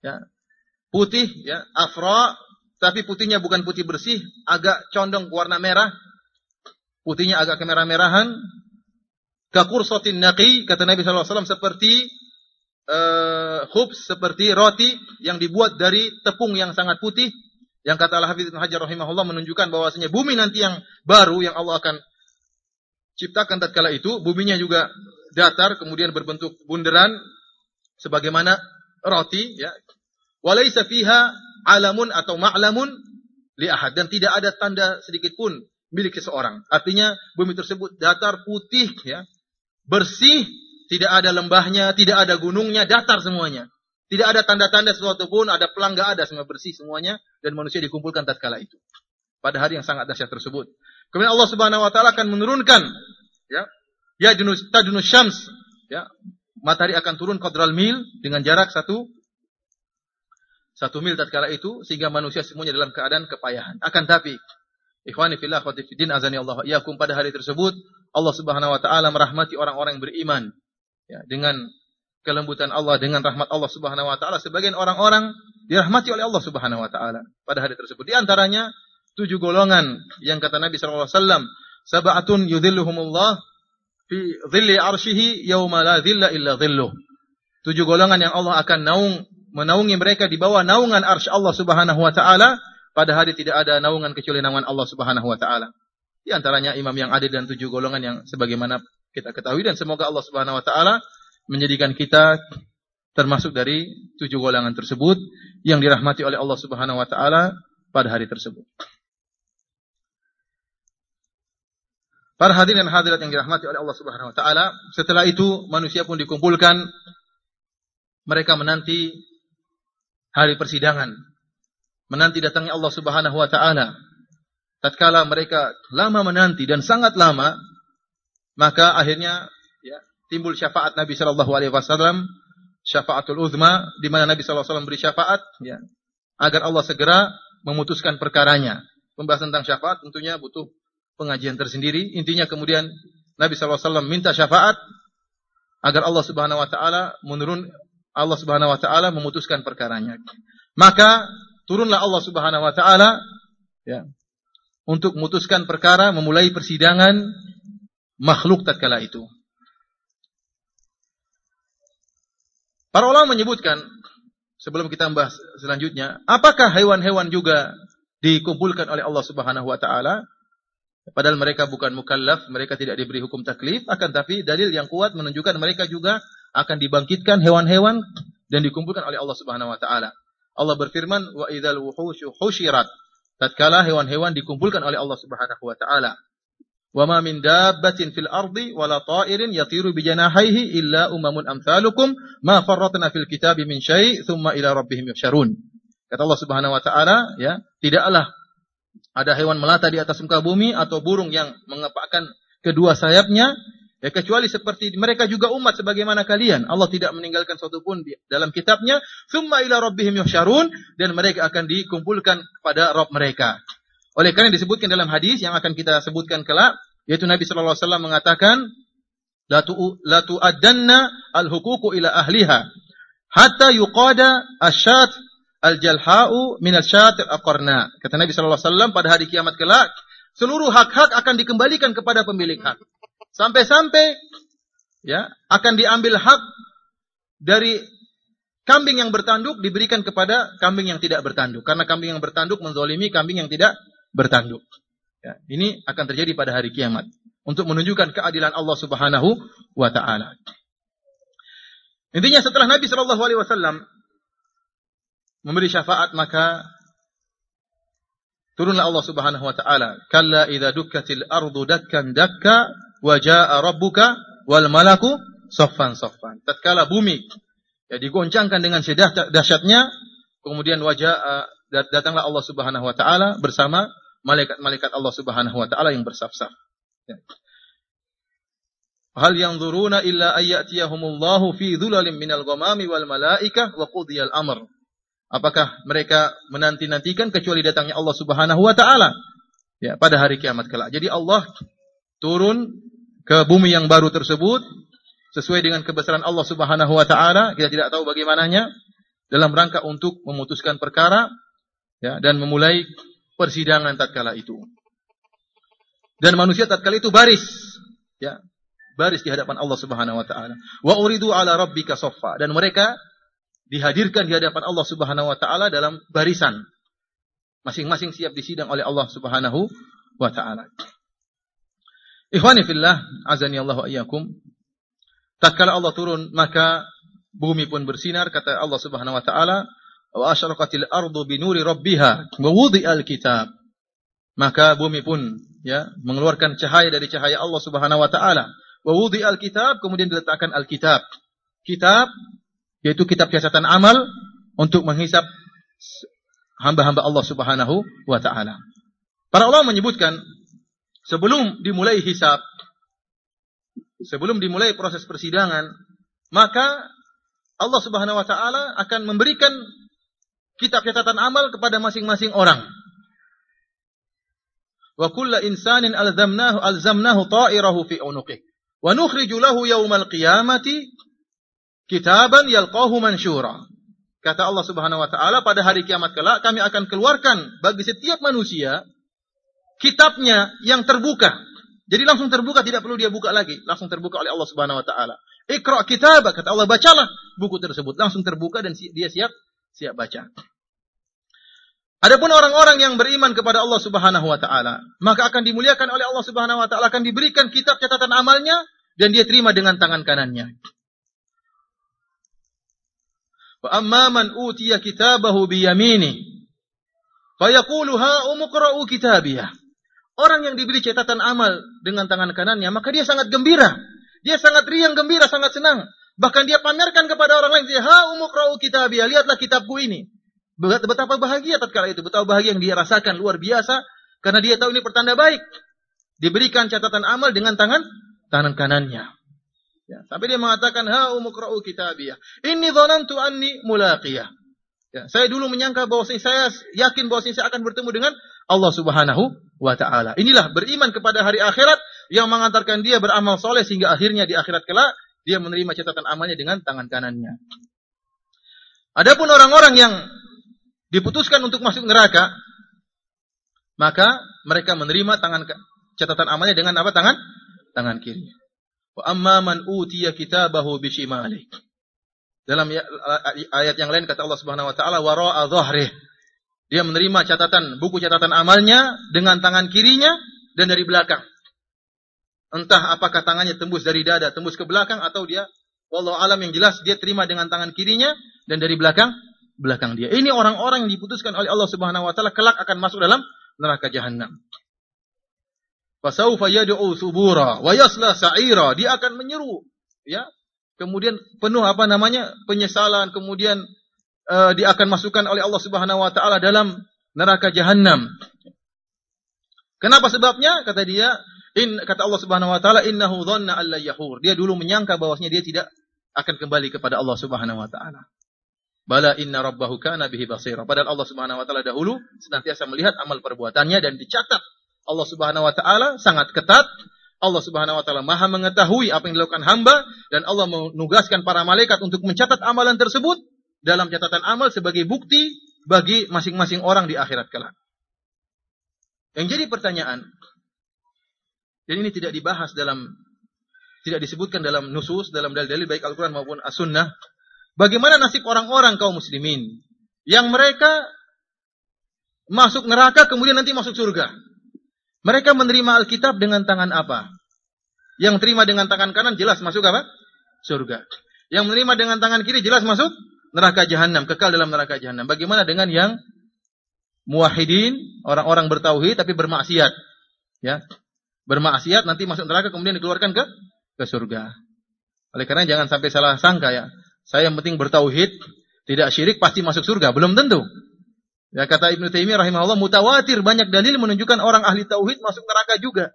Ya, putih ya, afra tapi putihnya bukan putih bersih, agak condong warna merah. Putihnya agak kemerah-merahan. Kakursotin naqi kata Nabi SAW seperti uh, khubs, seperti roti yang dibuat dari tepung yang sangat putih. Yang kata Al-Hafidh Ibn Hajar rahimahullah menunjukkan bahwasanya bumi nanti yang baru yang Allah akan ciptakan tatkala itu, buminya juga datar kemudian berbentuk bunderan sebagaimana roti ya Walaysa fiha alamun atau ma'lamun li ahad dan tidak ada tanda sedikit pun milik seseorang. Artinya bumi tersebut datar putih ya, bersih, tidak ada lembahnya, tidak ada gunungnya, datar semuanya. Tidak ada tanda-tanda sesuatu pun, ada pelang enggak ada, semua bersih semuanya dan manusia dikumpulkan tatkala itu. Pada hari yang sangat dahsyat tersebut. Kemudian Allah Subhanahu wa taala akan menurunkan ya, ya tadunus syams ya, matahari akan turun qadral mil dengan jarak satu satu mil tatkala itu sehingga manusia semuanya dalam keadaan kepayahan. Akan tapi ikhwani fillah wa fiddin azani Allah iyakum pada hari tersebut Allah Subhanahu wa taala merahmati orang-orang yang beriman ya dengan kelembutan Allah dengan rahmat Allah Subhanahu wa taala sebagian orang-orang dirahmati oleh Allah Subhanahu wa taala pada hari tersebut. Di antaranya tujuh golongan yang kata Nabi sallallahu alaihi wasallam sab'atun yudhilluhumullah fi dhilli arsyihi yauma la dhilla illa dhilluh. Tujuh golongan yang Allah akan naung menaungi mereka di bawah naungan arsy Allah Subhanahu wa taala pada hari tidak ada naungan kecuali naungan Allah Subhanahu wa taala. Di antaranya imam yang adil dan tujuh golongan yang sebagaimana kita ketahui dan semoga Allah Subhanahu wa taala menjadikan kita termasuk dari tujuh golongan tersebut yang dirahmati oleh Allah Subhanahu wa taala pada hari tersebut. Para hadirin dan hadirat yang dirahmati oleh Allah Subhanahu wa taala, setelah itu manusia pun dikumpulkan mereka menanti hari persidangan, menanti datangnya Allah Subhanahu wa taala. Tatkala mereka lama menanti dan sangat lama, maka akhirnya ya, timbul syafaat Nabi sallallahu alaihi wasallam, syafaatul uzma di mana Nabi sallallahu alaihi wasallam beri syafaat ya, agar Allah segera memutuskan perkaranya. Pembahasan tentang syafaat tentunya butuh pengajian tersendiri. Intinya kemudian Nabi wasallam minta syafaat agar Allah Subhanahu wa taala menurun Allah Subhanahu wa taala memutuskan perkaranya. Maka turunlah Allah Subhanahu wa taala ya untuk memutuskan perkara memulai persidangan makhluk tatkala itu. Para ulama menyebutkan sebelum kita membahas selanjutnya, apakah hewan-hewan juga dikumpulkan oleh Allah Subhanahu wa taala? Padahal mereka bukan mukallaf, mereka tidak diberi hukum taklif, akan tapi dalil yang kuat menunjukkan mereka juga akan dibangkitkan hewan-hewan dan dikumpulkan oleh Allah Subhanahu wa taala. Allah berfirman, "Wa idzal wuhusyu husyirat." Tatkala hewan-hewan dikumpulkan oleh Allah Subhanahu wa taala. Wa ma min dabbatin fil ardi wala ta'irin yatiru bi janahihi illa umamun amsalukum ma farratna fil kitabi min syai' thumma ila rabbihim yuhsyarun. Kata Allah Subhanahu wa taala, ya, tidaklah ada hewan melata di atas muka bumi atau burung yang mengepakkan kedua sayapnya Ya kecuali seperti mereka juga umat sebagaimana kalian. Allah tidak meninggalkan suatu pun dalam kitabnya. Summa ila rabbihim yuhsyarun. Dan mereka akan dikumpulkan kepada Rabb mereka. Oleh karena disebutkan dalam hadis yang akan kita sebutkan kelak. Yaitu Nabi SAW mengatakan. La tu'addanna al-huququ ila ahliha hatta yuqada asyat al-jalha'u min asyat al-aqarna. Kata Nabi wasallam pada hari kiamat kelak, seluruh hak-hak akan dikembalikan kepada pemilik hak. Sampai-sampai ya akan diambil hak dari kambing yang bertanduk diberikan kepada kambing yang tidak bertanduk karena kambing yang bertanduk menzolimi kambing yang tidak bertanduk. Ya, ini akan terjadi pada hari kiamat untuk menunjukkan keadilan Allah Subhanahu wa taala. Intinya setelah Nabi Shallallahu alaihi wasallam memberi syafaat maka turunlah Allah Subhanahu wa taala, "Kalla idza dukkatil ardu dakkan dakka wa jaa rabbuka wal malaku saffan saffan." Tatkala bumi ya digoncangkan dengan dahsyatnya, kemudian wajah datanglah Allah Subhanahu wa taala bersama malaikat-malaikat Allah Subhanahu wa taala yang bersaf-saf. Ya. Hal yang zuruna illa ayyatiyahumullahu fi dhulalin minal ghamami wal malaikah wa qudiyal amr. Apakah mereka menanti-nantikan kecuali datangnya Allah Subhanahu wa taala ya pada hari kiamat kelak. Jadi Allah turun ke bumi yang baru tersebut sesuai dengan kebesaran Allah Subhanahu wa taala, kita tidak tahu bagaimananya dalam rangka untuk memutuskan perkara ya dan memulai persidangan tatkala itu. Dan manusia tatkala itu baris ya baris di hadapan Allah Subhanahu wa taala. Wa uridu ala rabbika saffa dan mereka dihadirkan di hadapan Allah Subhanahu wa taala dalam barisan. Masing-masing siap disidang oleh Allah Subhanahu wa taala. Ikhwani fillah, azani Allah iyyakum. Tatkala Allah turun, maka bumi pun bersinar kata Allah Subhanahu wa taala, wa asyraqatil ardu binuri rabbiha wa wudi'al kitab. Maka bumi pun ya mengeluarkan cahaya dari cahaya Allah Subhanahu wa taala Wa al-kitab, kemudian diletakkan al-kitab. Kitab, yaitu kitab catatan amal untuk menghisap hamba-hamba Allah Subhanahu wa taala. Para ulama menyebutkan sebelum dimulai hisab, sebelum dimulai proses persidangan, maka Allah Subhanahu wa taala akan memberikan kitab catatan amal kepada masing-masing orang. Wa kullu insanin alzamnahu alzamnahu ta'irahu fi unuqih. Wa nukhriju lahu yaumal qiyamati kitaban yalqahu mansyura. Kata Allah Subhanahu wa taala pada hari kiamat kelak kami akan keluarkan bagi setiap manusia kitabnya yang terbuka. Jadi langsung terbuka tidak perlu dia buka lagi, langsung terbuka oleh Allah Subhanahu wa taala. Iqra kitabak kata Allah bacalah buku tersebut langsung terbuka dan dia siap siap baca. Adapun orang-orang yang beriman kepada Allah Subhanahu wa taala, maka akan dimuliakan oleh Allah Subhanahu wa taala, akan diberikan kitab catatan amalnya dan dia terima dengan tangan kanannya. Wa man utiya kitabahu bi yamini umqra'u kitabiyah. Orang yang diberi catatan amal dengan tangan kanannya, maka dia sangat gembira. Dia sangat riang gembira, sangat senang. Bahkan dia pamerkan kepada orang lain, ha umqra'u kitabiyah, lihatlah kitabku ini. Betapa bahagia tatkala itu, betapa bahagia yang dia rasakan luar biasa karena dia tahu ini pertanda baik. Diberikan catatan amal dengan tangan tangan kanannya. Ya, dia mengatakan ha umqra'u kitabiyah. Inni dhanantu anni mulaqiyah. Ya, saya dulu menyangka bahwa saya yakin bahwa saya akan bertemu dengan Allah Subhanahu wa taala. Inilah beriman kepada hari akhirat yang mengantarkan dia beramal soleh sehingga akhirnya di akhirat kelak dia menerima catatan amalnya dengan tangan kanannya. Adapun orang-orang yang diputuskan untuk masuk neraka, maka mereka menerima tangan catatan amalnya dengan apa tangan? Tangan kiri. Wa amma man utiya kitabahu bishimali. Dalam ya, ayat yang lain kata Allah Subhanahu wa taala wara'a dhahrih. Dia menerima catatan buku catatan amalnya dengan tangan kirinya dan dari belakang. Entah apakah tangannya tembus dari dada, tembus ke belakang atau dia wallahu alam yang jelas dia terima dengan tangan kirinya dan dari belakang belakang dia. Ini orang-orang yang diputuskan oleh Allah Subhanahu wa taala kelak akan masuk dalam neraka jahanam. Fasaufa yad'u subura wa yasla sa'ira. Dia akan menyeru, ya. Kemudian penuh apa namanya? penyesalan, kemudian uh, dia akan masukkan oleh Allah Subhanahu wa taala dalam neraka jahanam. Kenapa sebabnya? Kata dia, in kata Allah Subhanahu wa taala innahu dhanna alla yahur. Dia dulu menyangka bahwasanya dia tidak akan kembali kepada Allah Subhanahu wa taala. Bala inna rabbahu kana bihi basira. Padahal Allah Subhanahu wa taala dahulu senantiasa melihat amal perbuatannya dan dicatat. Allah Subhanahu wa taala sangat ketat. Allah Subhanahu wa taala Maha mengetahui apa yang dilakukan hamba dan Allah menugaskan para malaikat untuk mencatat amalan tersebut dalam catatan amal sebagai bukti bagi masing-masing orang di akhirat kelak. Yang jadi pertanyaan, dan ini tidak dibahas dalam, tidak disebutkan dalam nusus, dalam dalil-dalil baik Al-Quran maupun As-Sunnah, bagaimana nasib orang-orang kaum muslimin yang mereka masuk neraka kemudian nanti masuk surga. Mereka menerima Alkitab dengan tangan apa? Yang terima dengan tangan kanan jelas masuk apa? Surga. Yang menerima dengan tangan kiri jelas masuk neraka jahanam, kekal dalam neraka jahanam. Bagaimana dengan yang muwahhidin, orang-orang bertauhid tapi bermaksiat? Ya. Bermaksiat nanti masuk neraka kemudian dikeluarkan ke ke surga. Oleh karena jangan sampai salah sangka ya. Saya yang penting bertauhid, tidak syirik pasti masuk surga, belum tentu. Ya kata Ibnu Taimiyah rahimahullah mutawatir banyak dalil menunjukkan orang ahli tauhid masuk neraka juga.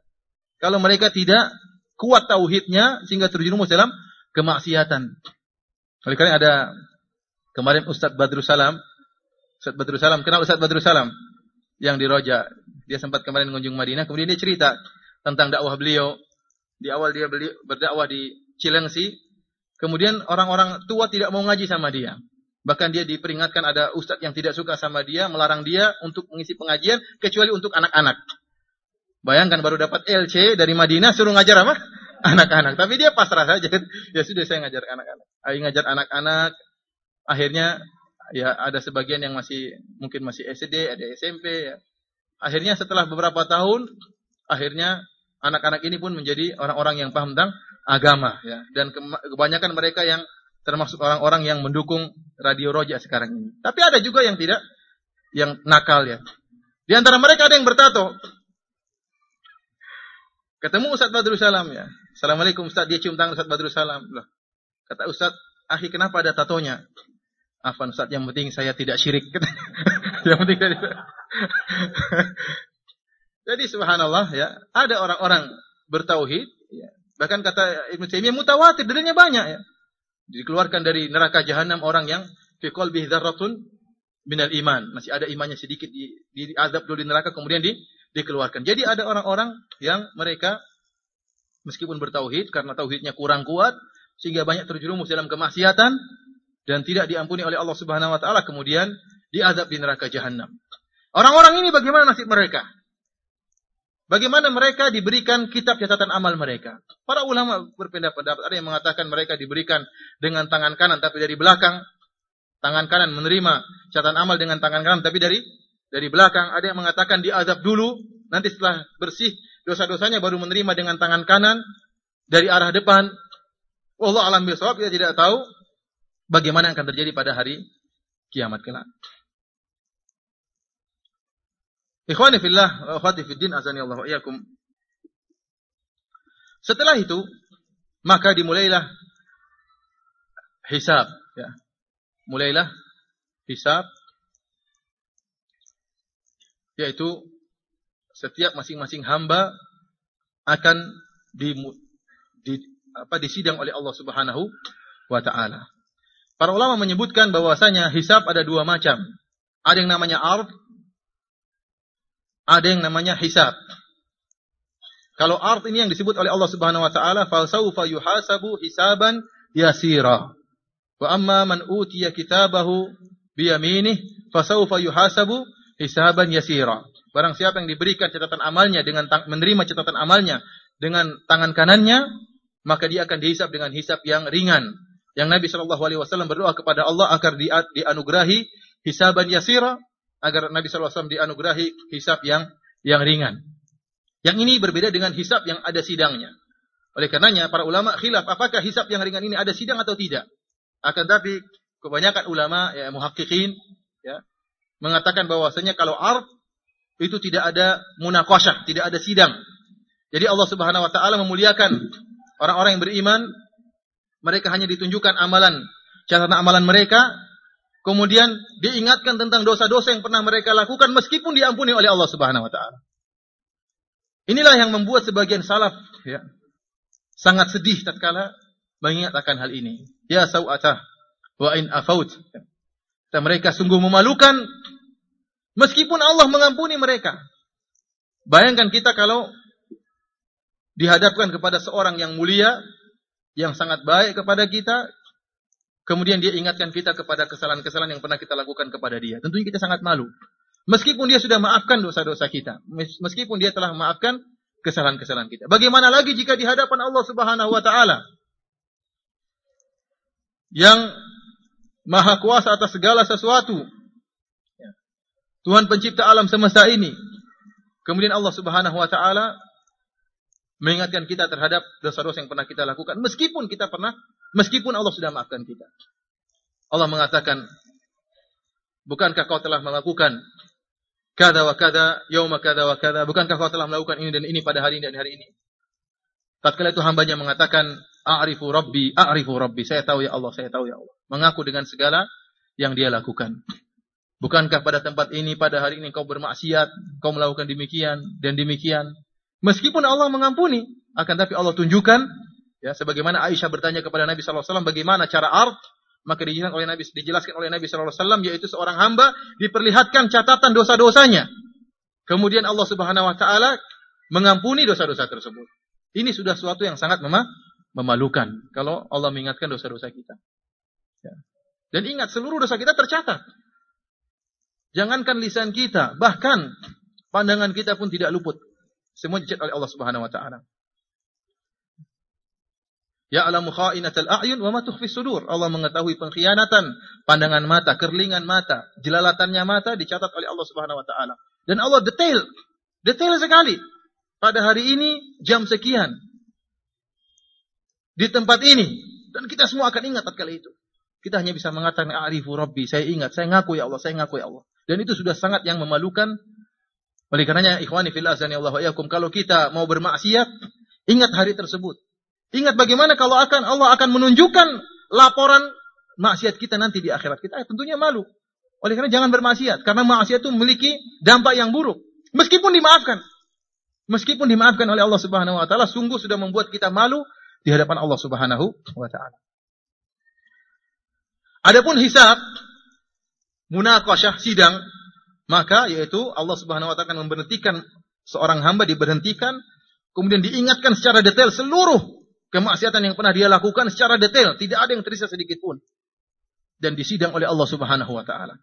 Kalau mereka tidak kuat tauhidnya sehingga terjerumus dalam kemaksiatan. Oleh karena ada Kemarin Ustadz Badrul Salam, Ustadz Badrul Salam, kenal Ustadz Badrul Salam? Yang di Roja. Dia sempat kemarin mengunjung Madinah, kemudian dia cerita tentang dakwah beliau. Di awal dia beli, berdakwah di Cilengsi, kemudian orang-orang tua tidak mau ngaji sama dia. Bahkan dia diperingatkan ada ustadz yang tidak suka sama dia, melarang dia untuk mengisi pengajian, kecuali untuk anak-anak. Bayangkan baru dapat LC dari Madinah, suruh ngajar apa? (laughs) Anak-anak. Tapi dia pasrah saja. (laughs) Ya sudah saya ngajar anak-anak. Ayo ngajar anak-anak, akhirnya ya ada sebagian yang masih mungkin masih SD, ada SMP ya. Akhirnya setelah beberapa tahun akhirnya anak-anak ini pun menjadi orang-orang yang paham tentang agama ya dan kebanyakan mereka yang termasuk orang-orang yang mendukung radio Roja sekarang ini. Tapi ada juga yang tidak yang nakal ya. Di antara mereka ada yang bertato. Ketemu Ustaz Badrul Salam ya. Assalamualaikum Ustaz, dia cium tangan Ustaz Badrul Salam. Loh. Kata Ustaz, "Akhi, kenapa ada tatonya?" Afan Ustaz, yang penting saya tidak syirik. (laughs) yang penting saya (laughs) Jadi subhanallah ya, ada orang-orang bertauhid, ya. bahkan kata Ibnu Taimiyah mutawatir, dalilnya banyak ya. Dikeluarkan dari neraka jahanam orang yang fi qalbihi dzarratun minal iman, masih ada imannya sedikit di, di azab dulu di neraka kemudian di, dikeluarkan. Jadi ada orang-orang yang mereka meskipun bertauhid karena tauhidnya kurang kuat sehingga banyak terjerumus dalam kemaksiatan, dan tidak diampuni oleh Allah Subhanahu wa taala kemudian diazab di neraka jahanam. Orang-orang ini bagaimana nasib mereka? Bagaimana mereka diberikan kitab catatan amal mereka? Para ulama berpendapat, ada yang mengatakan mereka diberikan dengan tangan kanan tapi dari belakang. Tangan kanan menerima catatan amal dengan tangan kanan tapi dari dari belakang. Ada yang mengatakan diazab dulu, nanti setelah bersih dosa-dosanya baru menerima dengan tangan kanan dari arah depan. Allah alam besok kita tidak tahu bagaimana akan terjadi pada hari kiamat kelak. Ikhwani fillah wa akhwati fid din azani Allah iyyakum. Setelah itu maka dimulailah hisab ya. Mulailah hisab yaitu setiap masing-masing hamba akan di, di apa disidang oleh Allah Subhanahu wa taala. Para ulama menyebutkan bahwasanya hisab ada dua macam. Ada yang namanya ard, ada yang namanya hisab. Kalau ard ini yang disebut oleh Allah Subhanahu wa taala, "Fasaufa yuhasabu hisaban yasira." Wa amma man utiya kitabahu biyaminih, fasaufa yuhasabu hisaban yasira. Barang siapa yang diberikan catatan amalnya dengan menerima catatan amalnya dengan tangan kanannya, maka dia akan dihisab dengan hisab yang ringan yang Nabi Shallallahu Alaihi Wasallam berdoa kepada Allah agar di, dianugerahi hisaban yasira, agar Nabi Shallallahu Alaihi Wasallam dianugerahi hisab yang yang ringan. Yang ini berbeda dengan hisab yang ada sidangnya. Oleh karenanya para ulama khilaf apakah hisab yang ringan ini ada sidang atau tidak. Akan tapi kebanyakan ulama ya muhakkikin ya mengatakan bahwasanya kalau ard itu tidak ada munaqasyah, tidak ada sidang. Jadi Allah Subhanahu wa taala memuliakan orang-orang yang beriman mereka hanya ditunjukkan amalan, catatan amalan mereka, kemudian diingatkan tentang dosa-dosa yang pernah mereka lakukan meskipun diampuni oleh Allah Subhanahu wa taala. Inilah yang membuat sebagian salaf ya, sangat sedih tatkala mengingat akan hal ini. Ya sawatah wa in afaut. Dan mereka sungguh memalukan meskipun Allah mengampuni mereka. Bayangkan kita kalau dihadapkan kepada seorang yang mulia, yang sangat baik kepada kita, kemudian dia ingatkan kita kepada kesalahan-kesalahan yang pernah kita lakukan kepada dia. Tentunya kita sangat malu. Meskipun dia sudah maafkan dosa-dosa kita, meskipun dia telah maafkan kesalahan-kesalahan kita. Bagaimana lagi jika di hadapan Allah Subhanahu wa taala yang maha kuasa atas segala sesuatu. Tuhan pencipta alam semesta ini. Kemudian Allah Subhanahu wa taala mengingatkan kita terhadap dosa-dosa yang pernah kita lakukan meskipun kita pernah meskipun Allah sudah maafkan kita. Allah mengatakan, "Bukankah kau telah melakukan kada wa kada, yauma kada wa kada? Bukankah kau telah melakukan ini dan ini pada hari ini dan hari ini?" Tatkala itu hambanya mengatakan, "A'rifu Rabbi, a'rifu Rabbi." Saya tahu ya Allah, saya tahu ya Allah. Mengaku dengan segala yang dia lakukan. Bukankah pada tempat ini pada hari ini kau bermaksiat, kau melakukan demikian dan demikian? Meskipun Allah mengampuni, akan tapi Allah tunjukkan ya sebagaimana Aisyah bertanya kepada Nabi sallallahu alaihi wasallam bagaimana cara art maka dijelaskan oleh Nabi dijelaskan oleh Nabi sallallahu alaihi wasallam yaitu seorang hamba diperlihatkan catatan dosa-dosanya. Kemudian Allah Subhanahu wa taala mengampuni dosa-dosa tersebut. Ini sudah suatu yang sangat mema memalukan kalau Allah mengingatkan dosa-dosa kita. Ya. Dan ingat seluruh dosa kita tercatat. Jangankan lisan kita, bahkan pandangan kita pun tidak luput. Semua dicatat oleh Allah Subhanahu wa taala. Ya'lamu kha'inatal a'yun wa ma tukhfi sudur. Allah mengetahui pengkhianatan pandangan mata, kerlingan mata, jelalatannya mata dicatat oleh Allah Subhanahu wa taala. Dan Allah detail, detail sekali. Pada hari ini jam sekian di tempat ini dan kita semua akan ingat tatkala itu. Kita hanya bisa mengatakan arifu rabbi, saya ingat, saya ngaku ya Allah, saya ngaku ya Allah. Dan itu sudah sangat yang memalukan. Oleh karenanya ikhwani fillah azani Allah wa kalau kita mau bermaksiat, ingat hari tersebut. Ingat bagaimana kalau akan Allah akan menunjukkan laporan maksiat kita nanti di akhirat. Kita tentunya malu. Oleh karena jangan bermaksiat karena maksiat itu memiliki dampak yang buruk. Meskipun dimaafkan. Meskipun dimaafkan oleh Allah Subhanahu wa taala, sungguh sudah membuat kita malu di hadapan Allah Subhanahu wa taala. Adapun hisab munaqasyah sidang maka yaitu Allah Subhanahu wa taala akan memberhentikan seorang hamba diberhentikan kemudian diingatkan secara detail seluruh kemaksiatan yang pernah dia lakukan secara detail, tidak ada yang tersisa sedikit pun. Dan disidang oleh Allah Subhanahu wa taala.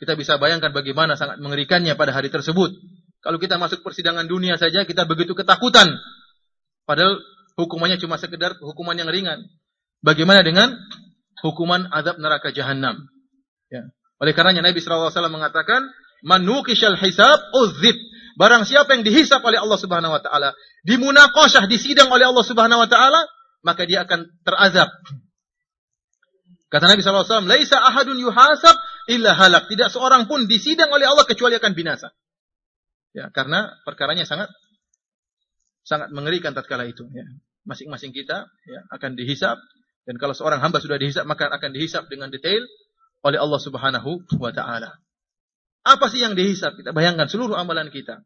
Kita bisa bayangkan bagaimana sangat mengerikannya pada hari tersebut. Kalau kita masuk persidangan dunia saja kita begitu ketakutan. Padahal hukumannya cuma sekedar hukuman yang ringan. Bagaimana dengan hukuman azab neraka jahanam? Ya. Oleh karenanya Nabi SAW mengatakan, manukishal hisab uzib. Barang siapa yang dihisap oleh Allah Subhanahu wa taala, dimunaqasyah, disidang oleh Allah Subhanahu wa taala, maka dia akan terazab. Kata Nabi SAW, Laisa ahadun yuhasab illa halak. Tidak seorang pun disidang oleh Allah kecuali akan binasa. Ya, karena perkaranya sangat sangat mengerikan tatkala itu. Ya. Masing-masing kita ya, akan dihisap dan kalau seorang hamba sudah dihisap maka akan dihisap dengan detail oleh Allah Subhanahu wa taala. Apa sih yang dihisap? Kita bayangkan seluruh amalan kita.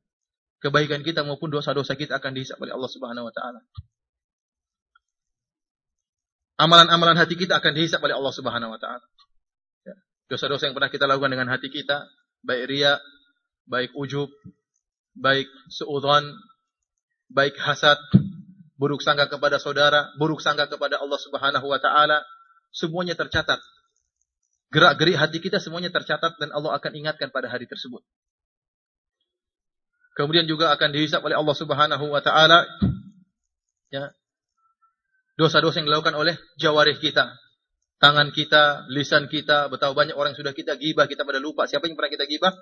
Kebaikan kita maupun dosa-dosa kita akan dihisap oleh Allah Subhanahu wa taala. Amalan-amalan hati kita akan dihisap oleh Allah Subhanahu wa taala. Ya. Dosa-dosa yang pernah kita lakukan dengan hati kita, baik ria, baik ujub, baik suudzon, baik hasad, buruk sangka kepada saudara, buruk sangka kepada Allah Subhanahu wa taala, semuanya tercatat Gerak-gerik hati kita semuanya tercatat dan Allah akan ingatkan pada hari tersebut. Kemudian juga akan dihisap oleh Allah Subhanahu wa taala ya. Dosa-dosa yang dilakukan oleh jawarih kita. Tangan kita, lisan kita, betapa banyak orang sudah kita gibah, kita pada lupa. Siapa yang pernah kita gibah?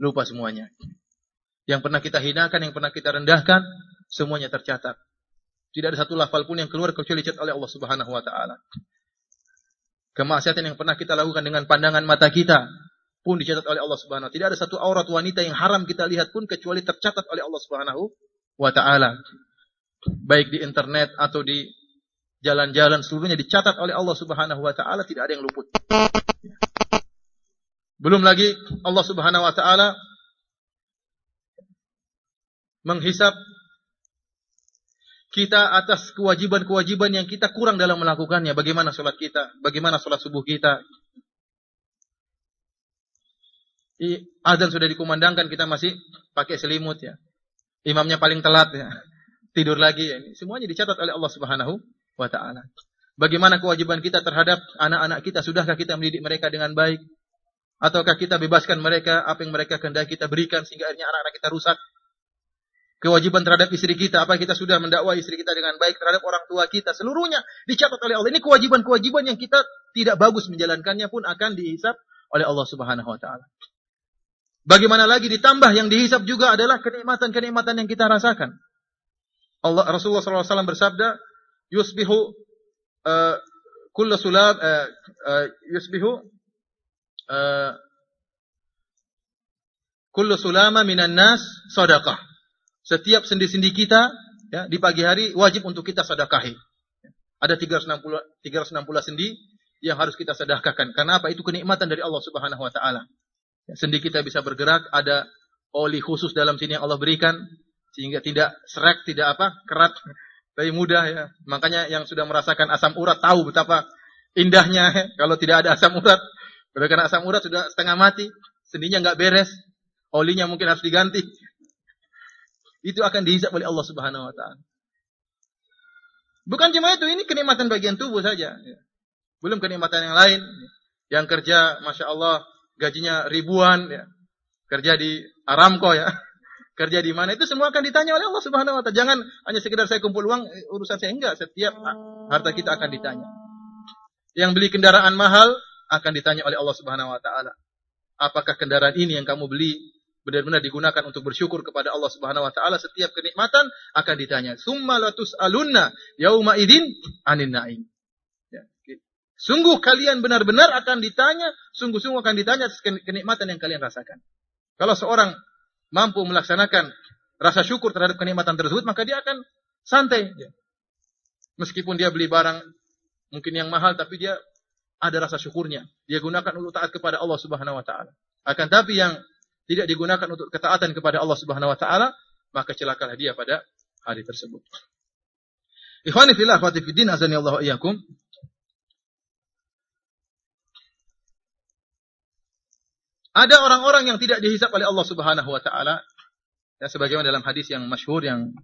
Lupa semuanya. Yang pernah kita hinakan, yang pernah kita rendahkan, semuanya tercatat. Tidak ada satu lafal pun yang keluar kecuali dicatat oleh Allah Subhanahu wa taala. Kemaksiatan yang pernah kita lakukan dengan pandangan mata kita pun dicatat oleh Allah Subhanahu Tidak ada satu aurat wanita yang haram kita lihat pun kecuali tercatat oleh Allah Subhanahu wa taala. Baik di internet atau di jalan-jalan seluruhnya dicatat oleh Allah Subhanahu wa taala, tidak ada yang luput. Belum lagi Allah Subhanahu wa taala menghisap kita atas kewajiban-kewajiban yang kita kurang dalam melakukannya. Bagaimana sholat kita? Bagaimana sholat subuh kita? Azan sudah dikumandangkan, kita masih pakai selimut ya. Imamnya paling telat ya. (laughs) tidur lagi. Ya, ini semuanya dicatat oleh Allah Subhanahu wa taala. Bagaimana kewajiban kita terhadap anak-anak kita? Sudahkah kita mendidik mereka dengan baik? Ataukah kita bebaskan mereka apa yang mereka kehendaki kita berikan sehingga akhirnya anak-anak kita rusak? Kewajiban terhadap istri kita, apa kita sudah mendakwa istri kita dengan baik terhadap orang tua kita, seluruhnya dicatat oleh Allah. Ini kewajiban-kewajiban yang kita tidak bagus menjalankannya pun akan dihisap oleh Allah Subhanahu wa taala. Bagaimana lagi ditambah yang dihisap juga adalah kenikmatan-kenikmatan yang kita rasakan. Allah Rasulullah SAW bersabda, "Yusbihu uh, kullu sulab uh, uh, yusbihu uh, kullu sulama minan nas sadaqah." Setiap sendi-sendi kita ya, di pagi hari wajib untuk kita sedekahi. Ada 360 360 sendi yang harus kita sedekahkan. Karena apa? Itu kenikmatan dari Allah Subhanahu wa taala. Ya, sendi kita bisa bergerak, ada oli khusus dalam sini yang Allah berikan sehingga tidak serak, tidak apa? kerat, (laughs) tapi mudah ya. Makanya yang sudah merasakan asam urat tahu betapa indahnya ya. kalau tidak ada asam urat. Karena asam urat sudah setengah mati, sendinya nggak beres, olinya mungkin harus diganti. Itu akan dihisap oleh Allah Subhanahu wa taala. Bukan cuma itu, ini kenikmatan bagian tubuh saja. Belum kenikmatan yang lain. Yang kerja, Masya Allah, gajinya ribuan. Ya. Kerja di Aramco ya. (laughs) Kerja di mana, itu semua akan ditanya oleh Allah Subhanahu wa taala. Jangan hanya sekedar saya kumpul uang, urusan saya enggak. Setiap harta kita akan ditanya. Yang beli kendaraan mahal, akan ditanya oleh Allah Subhanahu wa taala. Apakah kendaraan ini yang kamu beli benar-benar digunakan untuk bersyukur kepada Allah Subhanahu wa taala. Setiap kenikmatan akan ditanya. Summa latus alunna yauma idin anin naim. Ya. sungguh kalian benar-benar akan ditanya sungguh-sungguh akan ditanya kenikmatan yang kalian rasakan. Kalau seorang mampu melaksanakan rasa syukur terhadap kenikmatan tersebut maka dia akan santai. Ya. meskipun dia beli barang mungkin yang mahal tapi dia ada rasa syukurnya. Dia gunakan untuk taat kepada Allah Subhanahu wa taala. Akan tapi yang tidak digunakan untuk ketaatan kepada Allah Subhanahu wa taala, maka celakalah dia pada hari tersebut. Ikhwani fillah akhwati fiddin azani Allah iyyakum. Ada orang-orang yang tidak dihisap oleh Allah Subhanahu wa taala. Ya sebagaimana dalam hadis yang masyhur yang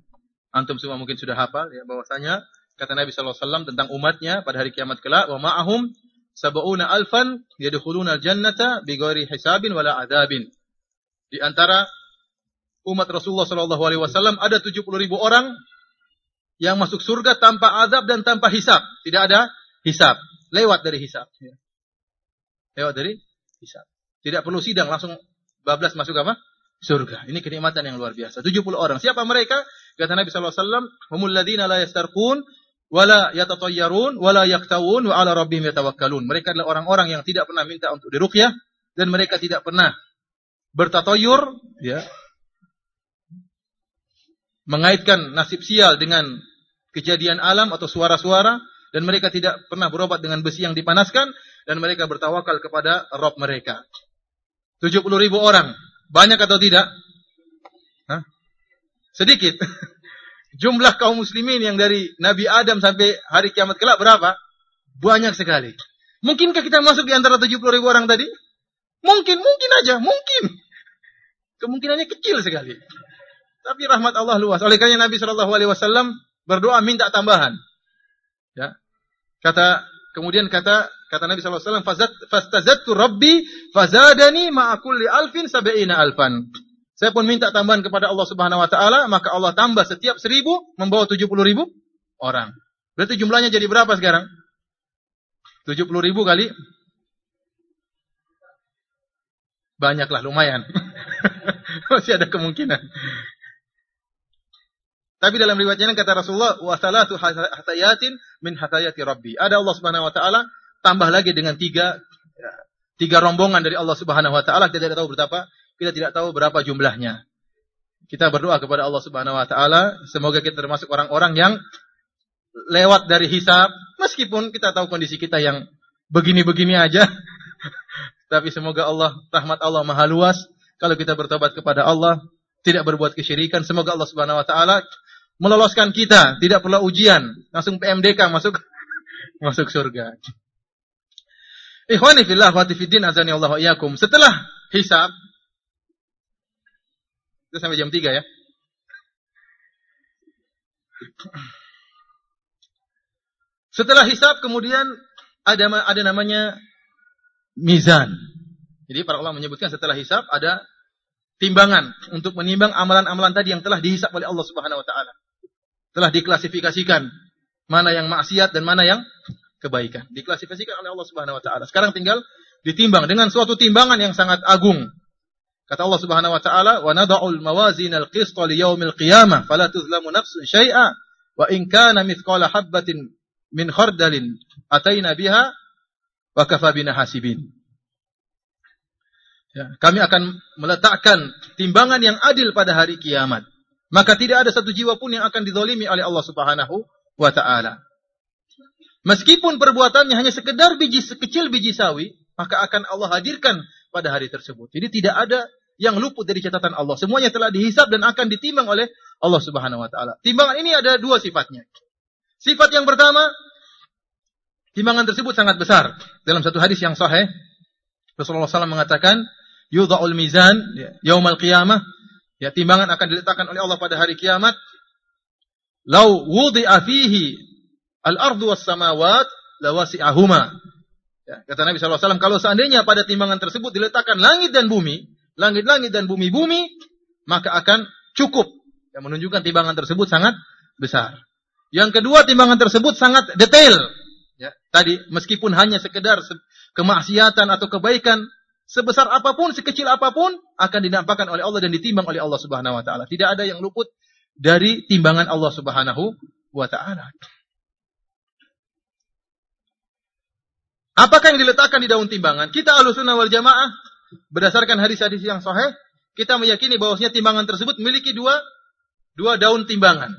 antum semua mungkin sudah hafal ya bahwasanya kata Nabi sallallahu alaihi wasallam tentang umatnya pada hari kiamat kelak wa ma'ahum sab'una alfan yadkhuluna al-jannata bighairi hisabin wala adabin. Di antara umat Rasulullah Shallallahu Alaihi Wasallam ada 70 ribu orang yang masuk surga tanpa azab dan tanpa hisap. Tidak ada hisap. Lewat dari hisap. Ya. Lewat dari hisap. Tidak perlu sidang, langsung bablas masuk apa? Surga. Ini kenikmatan yang luar biasa. 70 orang. Siapa mereka? Kata Nabi SAW, Humul ladina la yastarqun, wala yatatayyarun, wala yaktawun, wa ala rabbihim yatawakkalun. Mereka adalah orang-orang yang tidak pernah minta untuk diruqyah, dan mereka tidak pernah bertatoyur, ya, mengaitkan nasib sial dengan kejadian alam atau suara-suara, dan mereka tidak pernah berobat dengan besi yang dipanaskan, dan mereka bertawakal kepada Rob mereka. 70 ribu orang. Banyak atau tidak? Hah? Sedikit. (laughs) Jumlah kaum muslimin yang dari Nabi Adam sampai hari kiamat kelak berapa? Banyak sekali. Mungkinkah kita masuk di antara 70 ribu orang tadi? Mungkin, mungkin aja, mungkin. Kemungkinannya kecil sekali. Tapi rahmat Allah luas. Oleh karena Nabi Wasallam berdoa minta tambahan. Ya. Kata kemudian kata kata Nabi Shallallahu Alaihi Wasallam fastazattu Rabbi fazadani ma'akulli alfin sabeina alfan. Saya pun minta tambahan kepada Allah Subhanahu Wa Taala, maka Allah tambah setiap seribu membawa tujuh puluh ribu orang. Berarti jumlahnya jadi berapa sekarang? Tujuh puluh ribu kali banyaklah lumayan. (laughs) Masih ada kemungkinan. Tapi dalam riwayatnya kata Rasulullah, wa salatu min hatayati rabbi. Ada Allah Subhanahu wa taala tambah lagi dengan tiga tiga rombongan dari Allah Subhanahu wa taala kita tidak tahu berapa kita tidak tahu berapa jumlahnya. Kita berdoa kepada Allah Subhanahu wa taala semoga kita termasuk orang-orang yang lewat dari hisab meskipun kita tahu kondisi kita yang begini-begini aja. Tapi semoga Allah rahmat Allah maha luas kalau kita bertobat kepada Allah, tidak berbuat kesyirikan, semoga Allah Subhanahu wa taala meloloskan kita, tidak perlu ujian, langsung PMDK masuk (laughs) masuk surga. Ikhwani fillah wa fiddin azani Allah wa Setelah hisab itu sampai jam 3 ya. Setelah hisab kemudian ada ada namanya mizan. Jadi para ulama menyebutkan setelah hisab ada timbangan untuk menimbang amalan-amalan tadi yang telah dihisab oleh Allah Subhanahu wa taala. Telah diklasifikasikan mana yang maksiat dan mana yang kebaikan. Diklasifikasikan oleh Allah Subhanahu wa taala. Sekarang tinggal ditimbang dengan suatu timbangan yang sangat agung. Kata Allah Subhanahu wa taala, "Wa nada'ul mawazin al-qist li yaumil qiyamah, fala tuzlamu nafsun syai'a, wa in kana mithqala habatin min khardalin ataina biha wa kafa bina hasibin." Ya, kami akan meletakkan timbangan yang adil pada hari kiamat. Maka tidak ada satu jiwa pun yang akan didolimi oleh Allah Subhanahu wa taala. Meskipun perbuatannya hanya sekedar biji sekecil biji sawi, maka akan Allah hadirkan pada hari tersebut. Jadi tidak ada yang luput dari catatan Allah. Semuanya telah dihisap dan akan ditimbang oleh Allah Subhanahu wa taala. Timbangan ini ada dua sifatnya. Sifat yang pertama, timbangan tersebut sangat besar. Dalam satu hadis yang sahih, Rasulullah SAW mengatakan, yudha'ul mizan ya, yaumal qiyamah. Ya timbangan akan diletakkan oleh Allah pada hari kiamat. Lau wudi'a fihi al-ardu was samawat lawasi'ahuma. Ya, kata Nabi SAW kalau seandainya pada timbangan tersebut diletakkan langit dan bumi langit-langit dan bumi-bumi maka akan cukup. Yang menunjukkan timbangan tersebut sangat besar. Yang kedua timbangan tersebut sangat detail ya tadi meskipun hanya sekedar kemaksiatan atau kebaikan sebesar apa pun, sekecil apa pun akan dinampakkan oleh Allah dan ditimbang oleh Allah Subhanahu wa taala. Tidak ada yang luput dari timbangan Allah Subhanahu wa taala. Apakah yang diletakkan di daun timbangan? Kita Ahlussunnah wal Jamaah berdasarkan hadis-hadis yang sahih, kita meyakini bahwasanya timbangan tersebut memiliki dua dua daun timbangan.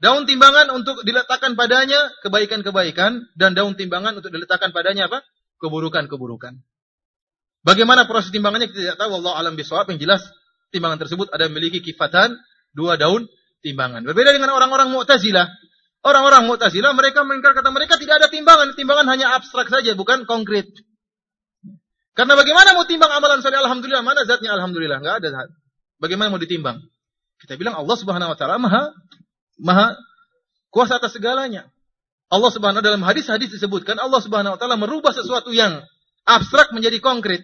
Daun timbangan untuk diletakkan padanya kebaikan-kebaikan dan daun timbangan untuk diletakkan padanya apa? keburukan-keburukan. Bagaimana proses timbangannya kita tidak tahu. Allah alam bisawab yang jelas timbangan tersebut ada memiliki kifatan dua daun timbangan. Berbeda dengan orang-orang Mu'tazilah. Orang-orang Mu'tazilah mereka mengingkar kata mereka tidak ada timbangan. Timbangan hanya abstrak saja bukan konkret. Karena bagaimana mau timbang amalan soleh alhamdulillah mana zatnya alhamdulillah enggak ada zat. Bagaimana mau ditimbang? Kita bilang Allah Subhanahu wa taala Maha Maha kuasa atas segalanya. Allah Subhanahu dalam hadis-hadis disebutkan Allah Subhanahu wa taala merubah sesuatu yang abstrak menjadi konkret.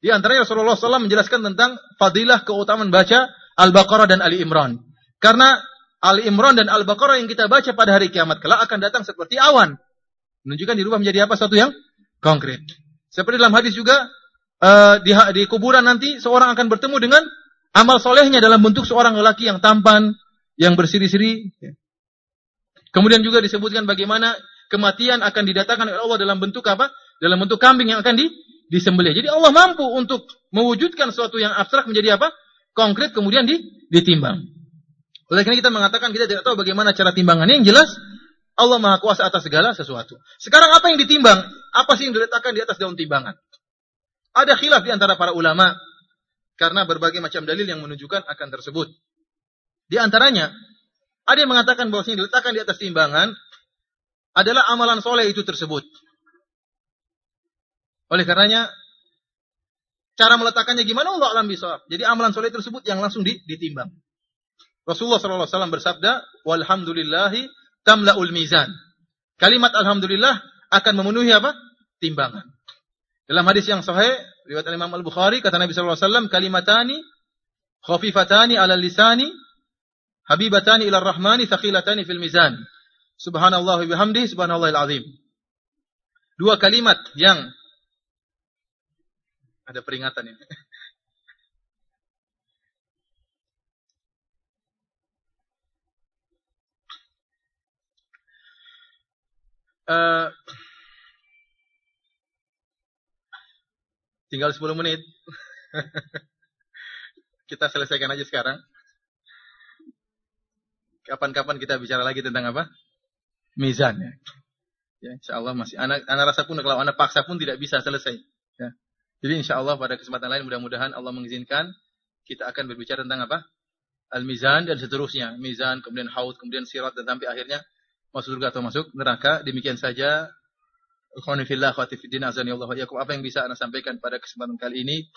Di antaranya Rasulullah SAW menjelaskan tentang fadilah keutamaan baca Al-Baqarah dan Ali Imran. Karena Ali Imran dan Al-Baqarah yang kita baca pada hari kiamat kelak akan datang seperti awan. Menunjukkan dirubah menjadi apa? Satu yang konkret. Seperti dalam hadis juga, uh, di, di kuburan nanti seorang akan bertemu dengan amal solehnya dalam bentuk seorang lelaki yang tampan, yang bersiri-siri. Kemudian juga disebutkan bagaimana kematian akan didatangkan oleh Allah dalam bentuk apa? Dalam bentuk kambing yang akan di, disembelih. Jadi Allah mampu untuk mewujudkan sesuatu yang abstrak menjadi apa? Konkret kemudian di, ditimbang. Oleh karena kita mengatakan kita tidak tahu bagaimana cara timbangannya. Yang jelas Allah Maha Kuasa atas segala sesuatu. Sekarang apa yang ditimbang? Apa sih yang diletakkan di atas daun timbangan? Ada khilaf di antara para ulama karena berbagai macam dalil yang menunjukkan akan tersebut. Di antaranya ada yang mengatakan bahwa yang diletakkan di atas timbangan adalah amalan soleh itu tersebut. Oleh karenanya, cara meletakkannya gimana Allah alam bisa. Jadi amalan soleh tersebut yang langsung ditimbang. Rasulullah SAW bersabda, Walhamdulillahi tamla'ul mizan. Kalimat Alhamdulillah akan memenuhi apa? Timbangan. Dalam hadis yang sahih, riwayat Imam Al-Bukhari, kata Nabi SAW, kalimatani, khafifatani ala lisani, habibatani ila rahmani, thaqilatani fil mizan. Subhanallah bihamdi, subhanallah azim. Dua kalimat yang ada peringatan ini. Uh, (laughs) tinggal 10 menit. (laughs) kita selesaikan aja sekarang. Kapan-kapan kita bicara lagi tentang apa? Mizan ya. Ya, insya Allah masih. Anak, anak rasa pun kalau anak paksa pun tidak bisa selesai. Ya. Jadi insya Allah pada kesempatan lain mudah-mudahan Allah mengizinkan kita akan berbicara tentang apa? Al-mizan dan seterusnya. Mizan, kemudian haud, kemudian sirat dan sampai akhirnya masuk surga atau masuk neraka. Demikian saja. Alhamdulillah khatifidin azani Allah Apa yang bisa anda sampaikan pada kesempatan kali ini.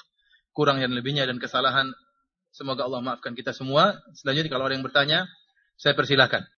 Kurang yang lebihnya dan kesalahan. Semoga Allah maafkan kita semua. Selanjutnya kalau ada yang bertanya, saya persilahkan.